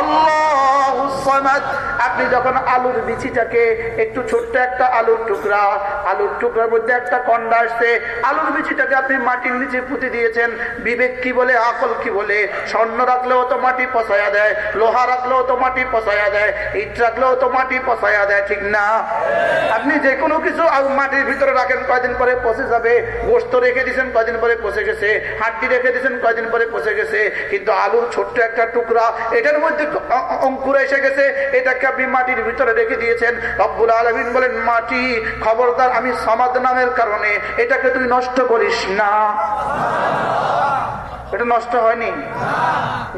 আল্লাহ আপনি যখন আলুর বিচিটাকে একটু ছোট্ট একটা আলুর টুকরা, আলুর টুকরার মধ্যে একটা কন্ডা আসছে, আলুর বিচিটাকে আপনি মাটির নিচে পুঁতে দিয়েছেন। বিবেক কি বলে, আকল কি বলে? স্বর্ণ রাখলেও তো মাটি পচাইয়া দেয়, লোহা রাখলেও তো মাটি পচাইয়া দেয়, ইট রাখলেও তো মাটি পচাইয়া দেয়, ঠিক না? আপনি যে কোনো কিছু মাটির ভিতরে রাখেন, কয়দিন পরে পচে যাবে। গোস্ত রেখে দিচ্ছেন কয়দিন পরে পচে গেছে। হাড্ডি রেখে দিচ্ছেন কয়দিন পরে পচে গেছে। কিন্তু আলুর ছোট্ট একটা টুকরা, এটার মধ্যে অঙ্কুর এসে গেছে, এটাকে আপনি মাটির ভিতরে রেখে দিয়েছেন। রব্বুল আলমিন বলেন, মাটি, খবরদার, আমি সমাদ নামের কারণে এটাকে তুই নষ্ট করিস না। এটা নষ্ট হয়নি?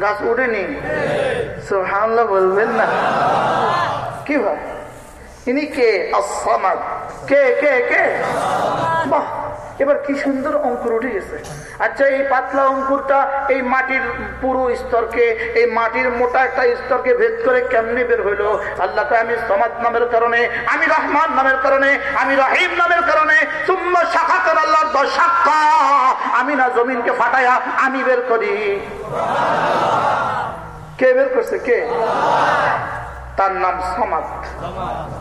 গাছ উঠেনি? সোহান্লা বলবেন না। কি ভাই? ইনি কে? আসামাদ কে কে কে? বাহ! এবার কি সুন্দর অঙ্কুর উঠে গেছে। আচ্ছা এই পাতলা অঙ্কুরটা এই মাটির পুরো স্তরকে, এই মাটির মোটা একটা স্তরকে ভেদ করে কেমনি বের হইল? আল্লাহকে আমি সমাজ নামের কারণে, আমি রহমান নামের কারণে, আমি রাহিম নামের কারণে, সুম্মা শাখাতের আল্লাহর দশাক্কা আমি না জমিনকে ফাটাইয়া আমি বের করি। কে বের করছে? কে? তার নাম সমাদ।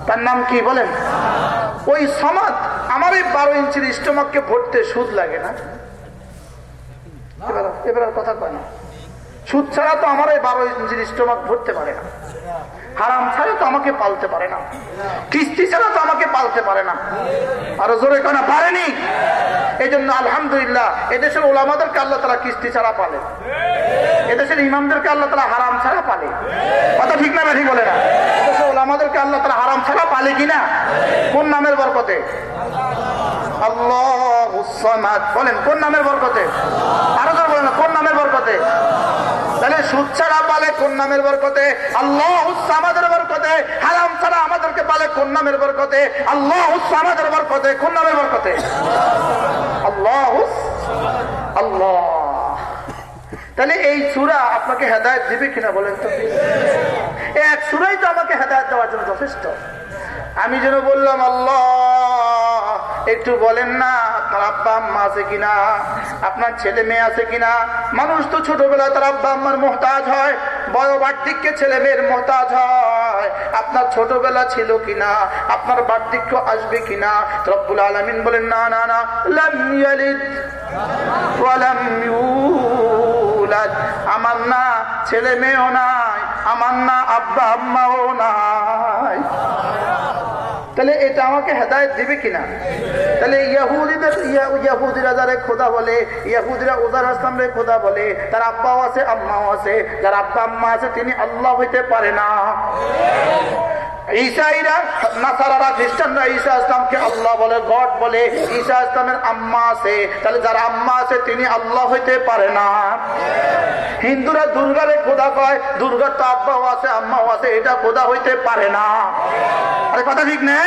তার নাম কি বলেন? ওই সমাদ আমার এই বারো ইঞ্চির স্টোমাককে ভরতে সুদ লাগে না। এবার এবার কথা কয় না। সুদ ছাড়া তো আমার এই বারো ইঞ্চির স্টোমাক ভরতে পারে না। হারাম ছাড়া তো আমাকে পালতে পারে না। কিস্তি ছাড়া তো আমাকে পালতে পারে না। আরও জোরে কেন পারেনি। এই জন্য আলহামদুলিল্লাহ, এদেশের ওলামাদেরকে আল্লাহ তারা কিস্তি ছাড়া পালে। এদেশের ইমামদেরকে আল্লাহ তালা হারাম ছাড়া পালে। কথা ঠিক না ঠিক বলে না। এদেশের ওলামাদেরকে আল্লাহ তারা হারাম ছাড়া পালে কিনা কোন নামের বরকতে? বলেন, কোন নামের কোন নামের তাহলে পালে কোন নামের বরকতে? ছাড়া আমাদেরকে পালে কোন নামের আল্লাহ কোন নামের আল্লাহ। তাহলে এই সুরা আপনাকে হেদায়ত দিবে কিনা বলেন তো? এক সুরাই তো আমাকে হেদায়ত দেওয়ার জন্য যথেষ্ট। আমি যেন বললাম, আল্লাহ, একটু বলেন না, আপনার আব্বা আম্মা আছে কিনা? আপনার ছেলে মেয়ে আছে কিনা? মানুষ তো ছোটবেলায় তার আব্বা আম্মার মোহতাজ হয় বড় বার্ধক্যে ছেলে মেয়ের মোহতাজ হয়। আপনার ছোটবেলা ছিল কিনা? আপনার বার্ধক্য আসবে কিনা? রব্বুল আলমিন বলেন, না না না। আমার না ছেলে মেয়েও নাই, আমার না আব্বা আম্মাও নাই। তাহলে এটা আমাকে হেদায়ত দিবে কিনা? তাহলে ইয়াহুদিদের ইয়াহুদিরা যারা খোদা বলে, ইয়াহুদিরা ওজার আসলামরে খোদা বলে, তার আব্বাও আছে, আম্মাও আছে, যার আব্বা আম্মা আছে, তিনি আল্লাহ হইতে পারে না। খ্রিস্টানরা আল্লাহ বলে, গড বলে আম্মা আছে। তাহলে আম্মা আছে, তিনি আল্লাহ হইতে পারে না। হিন্দুরা দুর্গারে খোদা কয়, দুর্গার তো আব্বাও আছে, আম্মাও আছে, এটা খোদা হইতে পারে না। আরে কথা ঠিক না?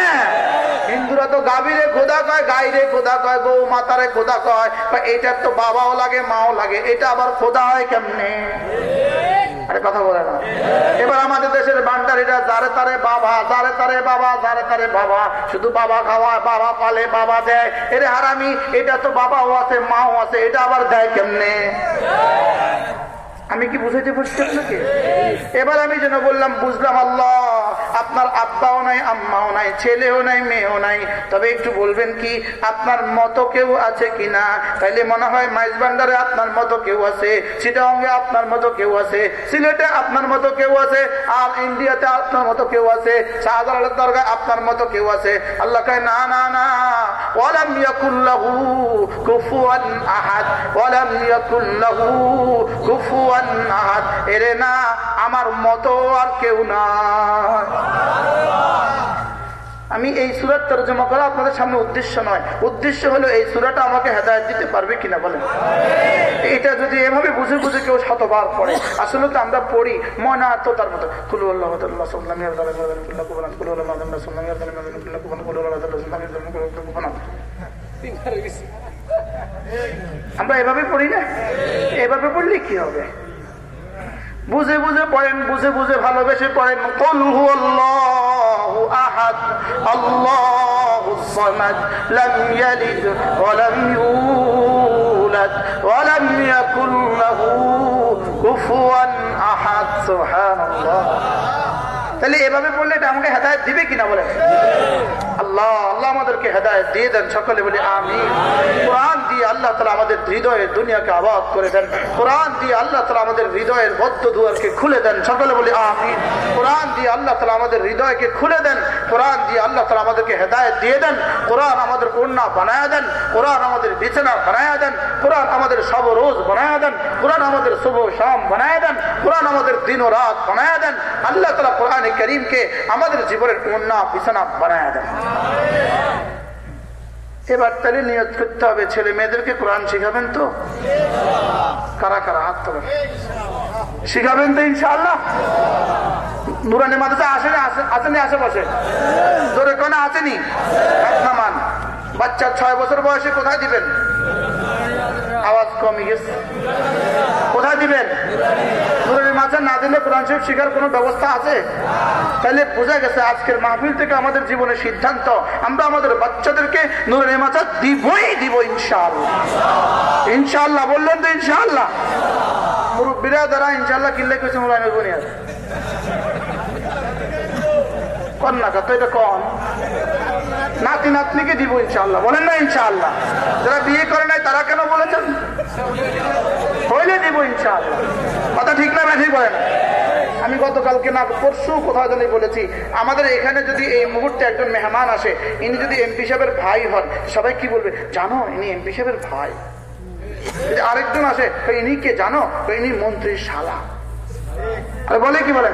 হিন্দুরা তো গাভীরে খোদা কয়, গাইরে খোদা কয় গৌ মাতারে খোদা কয় এটার তো বাবাও লাগে, মাও লাগে, এটা আবার খোদা হয় কেমনে? আরে কথা বলে না। এবার আমাদের দেশের বান্ডারিরা যারে তারে বাবা, যারে তারে বাবা, যারে তারে বাবা, শুধু বাবা খাওয়া, বাবা পালে, বাবা দেয়, এরে হারামি, এটা তো বাবাও আছে, মাও আছে, এটা আবার দেয় কেমনে? আমি কি বুঝাইতে পারছি আপনাকে? এবার আমি যেন বললাম, বুঝলাম আল্লাহ, আপনার আব্বাও নাই, আম্মাও নাই, ছেলেও নাই, মেয়েও নাই। তবে একটু বলবেন কি, আপনার মতো কেউ আছে কিনা তাইলে মনে হয় মাইজবান্ডারে আপনার মতো কেউ আছে চিটাঙ্গে আপনার মতো কেউ আছে, সিলেটে আপনার মতো কেউ আছে, আর ইন্ডিয়াতে আপনার মতো কেউ আছে, শাহজালালের দরগায় আপনার মতো কেউ আছে। আল্লাহ কয়, না না না। ওয়ালাম ইয়াকুল্লাহু কুফুয়ান আহাদ ওয়ালাম ইয়াকুল্লাহু কুফুয়ান এরে না আমার মতো আর কেউ না। আমি এই সুরার তর্জমা করা আপনাদের সামনে উদ্দেশ্য নয় উদ্দেশ্য হলো এই সুরাটা আমাকে হেদায়ত দিতে পারবে কিনা বলেন এটা যদি এভাবে বুঝে বুঝে কেউ শতবার পড়ে আসলে তো আমরা পড়ি মনে আত্ম তার মতো আমরা এভাবে পড়ি না এভাবে পড়লে কি হবে বুঝে বুঝে পড়েন বুঝে বুঝে ভালোবেসে পড়েন। কল হুয়াল্লাহু আহাদ আল্লাহু আহাদ। তাহলে এভাবে বললে এটা আমাকে হেদায়ত দিবে কিনা বলে আল্লাহ আল্লাহ আমাদেরকে হেদায়ত দিয়ে দেন, সকলে বলে আমি কোরআন দিয়ে আল্লাহ তালা আমাদের হৃদয়ের দুনিয়াকে আবাদ করে দেন। কোরআন দিয়ে আল্লাহ তালা আমাদের হৃদয়ের বদ্ধ দুয়ারকে খুলে দেন, সকলে বলে আমি কোরআন দিয়ে আল্লাহ তালা আমাদের হৃদয়কে খুলে দেন, কোরআন দিয়ে আল্লাহ তালা আমাদেরকে হেদায়ত দিয়ে দেন, কোরআন আমাদের কন্যা বানায় দেন, কোরআন আমাদের বিছানা বানায় দেন, কোরআন আমাদের সব রোজ বানায় দেন, কোরআন আমাদের শুভ শাম বানায় দেন, কোরআন আমাদের দিন ও রাত বানায় দেন। আল্লাহ তালা কোরআন করিমকে আমাদের জীবনের কন্যা বিছানা বানায় দেন এবার তাহলে নিয়ত করতে হবে, ছেলে মেয়েদেরকে কোরআন শিখাবেন তো? কারা কারা হাত তোলেন? শিখাবেন তো ইনশাআল্লাহ। নুরানি মাদ্রাসা আসে না আসেনি আশেপাশে? জোরে কোনে আসেনি নামান। বাচ্চা ছয় বছর বয়সে কোথায় দিবেন? আওয়াজ কমে গেছে। কোথায় দিবেন? নুরানির না দিলে কোরআন শরীফ শিখার কোনো ব্যবস্থা আছে? তাহলে বোঝা গেছে আজকের মাহফিল থেকে আমাদের জীবনের সিদ্ধান্ত। আমরা আমাদের বাচ্চাদেরকে নুরানি মাথা দিবই, দিব ইনশাআল্লাহ। ইনশাআল্লাহ, বললেন তো ইনশাআল্লাহ। মুরব্বীরা দ্বারা ইনশাআল্লাহ কিনলে কিছু নুরানি বুনিয়াদ কন না। তো এটা কন। নাতি নাতনিকে দিব ইনশাল্লাহ বলেন না ইনশাআল্লাহ। যারা বিয়ে করে নাই, তারা কেন বলেছেন? হইলে দিব ইনশাআল্লাহ। কথা ঠিক না ঠিক বলেন। আমি গতকালকে না, পরশু কোথাও জানি বলেছি, আমাদের এখানে যদি এই মুহূর্তে একজন মেহমান আসে, ইনি যদি এমপি সাহেবের ভাই হন, সবাই কি বলবে? জানো, ইনি এমপি সাহেবের ভাই। যদি আরেকজন আসে ইনি কে জানো? ইনি মন্ত্রীর শালা বলে কি বলে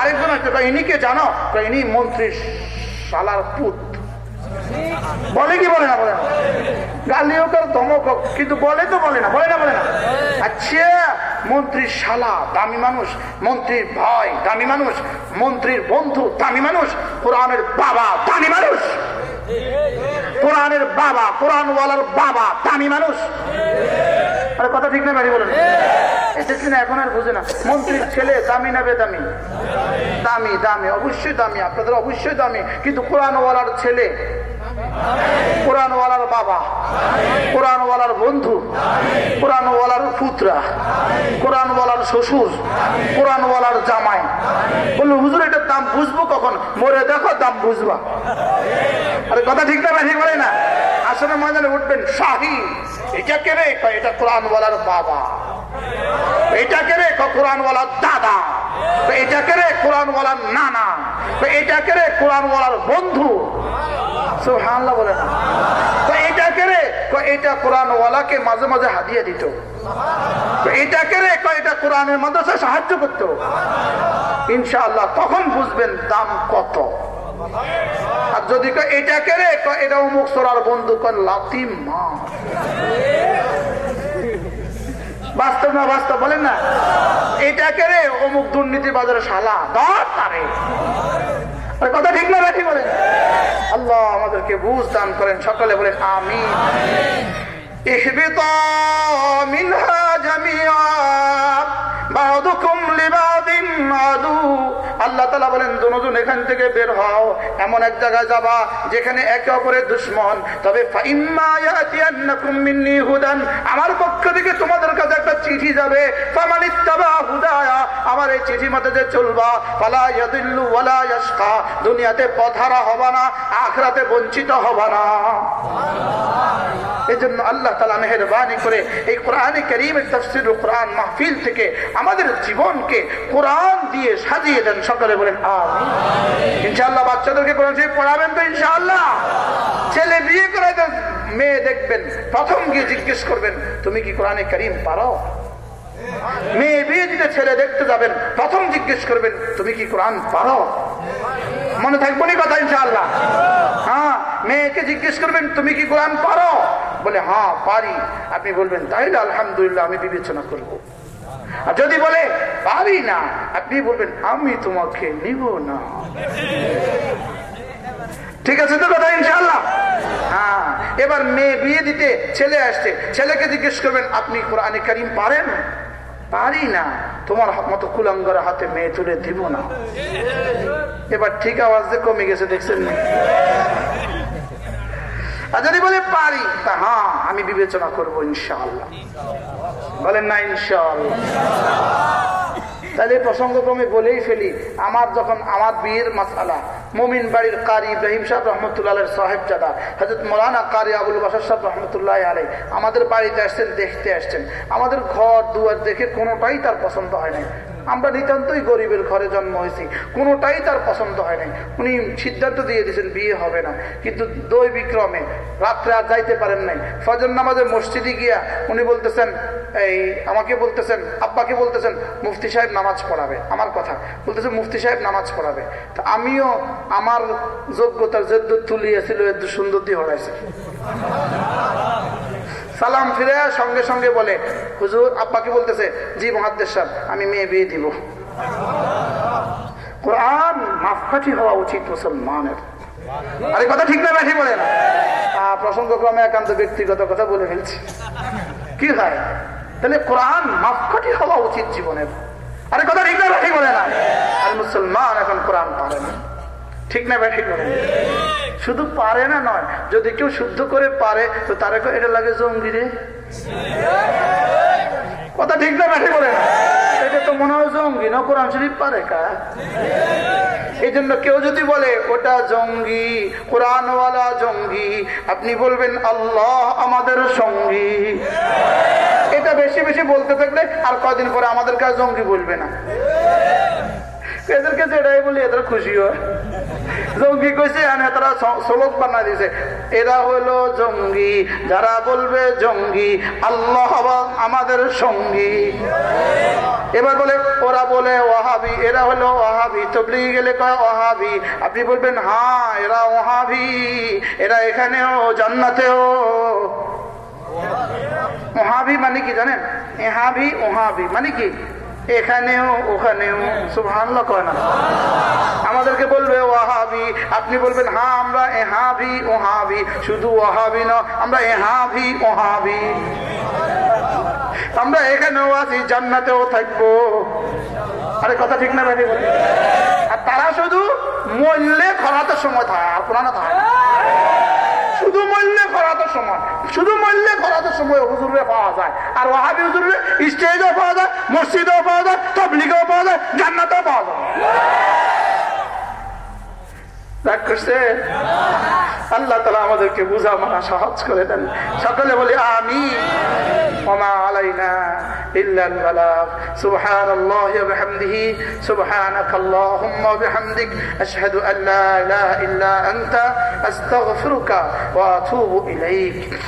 আরেকজন আসছে ইনি কে জানো? ইনি মন্ত্রীর শালার পুত। বলে কি বলে না বলে না। গালিও কার ধমক কিন্তু বলে তো বলে না বলে না বলে না। আচ্ছা মন্ত্রীর শালা, দামি মানুষ, মন্ত্রীর ভাই, দামি মানুষ, মন্ত্রীর বন্ধু, দামি মানুষ, কোরআনের বাবা, দামি মানুষ। কোরআনের বাবা, কোরআনওয়ালার বাবা, দামি মানুষ। আরে, কথা ঠিক না, বাড়ি বলেন এসেছি না, এখন আর বুঝে না। মন্ত্রীর ছেলে, দামি না বেদামি? দামি দামি, অবশ্যই দামি, আপনাদের অবশ্যই দামি। কিন্তু কোরআনওয়ালার ছেলে কোরআনওয়ালার বাবা, কোরআনওয়ালার বন্ধু, কোরআনওয়ালার পুত্রা, কোরআনওয়ালার শ্বশুর, কোরআনওয়ালার জামাই। বলল, হুজুর, এটার দাম বুঝব কখন? মরে দেখো দাম বুঝবা। আরে, কথা ঠিক না, ঠিক বলে না। আসলে ময়দানে উঠবেন, শাহি, এটা কে রে? এটা কোরআনওয়ালার বাবা। এটা কে রে? কোরআনওয়ালার দাদা। এটা কে রে? কোরআনওয়ালার নানা। এটা কে রে? কোরআনওয়ালার বন্ধু। বলে না। এটা কে রে এটা কোরআনওয়ালাকে মাঝে মাঝে দিত। রে সাহায্য ইনশাআল্লাহ তখন বুঝবেন দাম কত। আর যদি এটা কে রে এটা অমুক সোরার বন্ধু কর লাতি বাস্তব না বাস্তব বলেন না? এটাকে রে অমুক দুর্নীতি বাজারে শালা। ধর তারে কথা ঠিক না রাখি বলেন। আল্লাহ আমাদেরকে বুঝ দান করেন সকলে বলেন আমি ইহবিত মিনহা জামিয়া। আল্লাহ তালা বলেন দুজন এখান থেকে বের হও। এমন এক জায়গায় যাবা, যেখানে একে অপরের দুশ্মন। তবে আমার পক্ষ থেকে তোমাদের কাছে একটা চিঠি যাবে। আমার এই চিঠি মতে যে চলবা দুনিয়াতে পথারা হবা না, আখরাতে বঞ্চিত হবা না। এই জন্য আল্লাহ তালা মেহরবানি করে এই কোরআনে করিমের তফসির কোরআন মাহফিল থেকে আমাদের জীবনকে কোরআন দিয়ে সাজিয়ে দেন সকলে বলেন আমি ইনশাল্লাহ বাচ্চাদেরকে কোরআন শরীফ পড়াবেন তো ইনশাআল্লাহ। ছেলে বিয়ে করে মেয়ে দেখবেন, প্রথম গিয়ে জিজ্ঞেস করবেন, তুমি কি কোরআনে করিম পারো? মেয়ে বিয়ে দিতে ছেলে দেখতে যাবেন, প্রথম জিজ্ঞেস করবেন, তুমি কি কোরআন পারো? মনে থাকব নি কথা ইনশাআল্লাহ। মেয়েকে জিজ্ঞেস করবেন, তুমি কি কোরআন পারো? বলে হ্যাঁ পারি। আপনি বলবেন, তাইলে আলহামদুলিল্লাহ, আমি বিবেচনা করব। আর যদি বলে, পারি না, আপনি বলবেন, আমি তোমাকে নিব না। ঠিক আছে তো কথা ইনশাল্লাহ হ্যাঁ এবার মেয়ে বিয়ে দিতে ছেলে আসছে, ছেলেকে জিজ্ঞেস করবেন, আপনি কোরআনে কারিম পারেন? পারি না, তোমার মতো কুলাঙ্গার হাতে মেয়ে তুলে দিব না। এবার ঠিক আওয়াজ কমে গেছে, দেখছেন আর যদি বলে পারি, তা হ্যাঁ আমি বিবেচনা করব ইনশাআল্লাহ। বলেন না, ইনশাআল্লাহ। তাহলে প্রসঙ্গক্রমে বলেই ফেলি, আমার যখন, আমার বিয়ের মাসালা, মোমিন বাড়ির কারি ইব্রাহিম সাহেব রহমতুল্লাহ সাহেব জাদা হজরত মৌলানা কারি আবুল বাসার সাহেব রহমতুল্লাহ আলাই আমাদের বাড়িতে আসছেন, দেখতে আসছেন। আমাদের ঘর দুয়ার দেখে কোনোটাই তার পছন্দ হয় নাই। আমরা নিতান্তই গরিবের ঘরে জন্ম হয়েছি। কোনোটাই তার পছন্দ হয় নাই। উনি সিদ্ধান্ত দিয়ে দিয়েছেন, বিয়ে হবে না। কিন্তু দই বিক্রমে রাত্রে আর যাইতে পারেন নাই। ফজর নামাজে মসজিদে গিয়া উনি বলতেছেন, এই, আমাকে বলতেছেন, আব্বাকে বলতেছেন, মুফতি সাহেব নামাজ পড়াবে। আমার কথা। বলতেছে, মুফতি সাহেব নামাজ পড়াবে। তো আমিও আমার যোগ্যতার যেদ্দ তুলিয়েছিল এদ্দ সুন্দর দিয়ে হরাইছে। সালাম ফিরে সঙ্গে সঙ্গে বলে, হুজুর আব্বাকে বলতেছে? জি, মহাদ্দেশ সাহেব, আমি মেয়ে বিয়ে দিব। কোরআন মাফকাঠি হওয়া উচিত মুসলমানের। আরে কথা ঠিক না ঠিক বলে না। প্রসঙ্গক্রমে একান্ত ব্যক্তিগত কথা বলে ফেলছি। কি হয়? তাহলে কোরআন মাফকাঠি হওয়া উচিত জীবনের। আরে কথা ঠিক না ঠিক বলে না। আর মুসলমান এখন কোরআন পারে না। ঠিক না ঠিক বলে শুধু পারে না নয়, যদি কেউ শুদ্ধ করে পারে, তো তারা এটা লাগে জঙ্গি রে। কথা ঠিক না ব্যাঠে বলে না। এটা তো মনে হয় জঙ্গি, না কোরআন শরীফ পারে কা? এই জন্য কেউ যদি বলে, ওটা জঙ্গি, কোরআনওয়ালা জঙ্গি, আপনি বলবেন, আল্লাহ আমাদের সঙ্গী। এটা বেশি বেশি বলতে থাকলে আর কদিন পরে আমাদের কাছে জঙ্গি বলবে না। এদেরকে যেটাই বলি, এদের খুশি হয়। জঙ্গি কইছে তারা শ্লোক বানা দিছে এরা হলো জঙ্গি। যারা বলবে জঙ্গি, আল্লাহ আমাদের সঙ্গী। এবার বলে, ওরা বলে ওহাবি এরা হলো ওহাবি তবলি গেলে কয় ওহাবি আপনি বলবেন হ্যাঁ এরা ওহাবি এরা এখানেও, জান্নাতেও। ওহাবি মানে কি জানেন? এহাবি, ওহাবি মানে কি? এখানেও ওখানেও। সুভান কয় না। আমাদেরকে বলবে ওহাবি আপনি বলবেন হ্যাঁ আমরা এহাবি ওহাবি। শুধু ওহাবি না আমরা এহাবি ওহাবি। আমরা এখানেও আছি জান্নাতেও থাকব। আরে কথা ঠিক না ভাই? আর তারা শুধু মূল্যে খরাতে সময় থাকে আর পুরানো থাকে। সময়। শুধু সময় হুজুরে পাওয়া যায়। আর ওহাবি পাওয়া যায় পাওয়া যায় পাওয়া যায়, জান্নাতেও পাওয়া যায়। রাগ করছে আল্লাহ তালা আমাদেরকে বুঝা মানা সহজ করে দেন সকলে বলি আমি وما علينا إلا البلاغ سبحان الله وبحمده سبحانك اللهم وبحمدك أشهد أن لا إله إلا أنت أستغفرك وأتوب إليك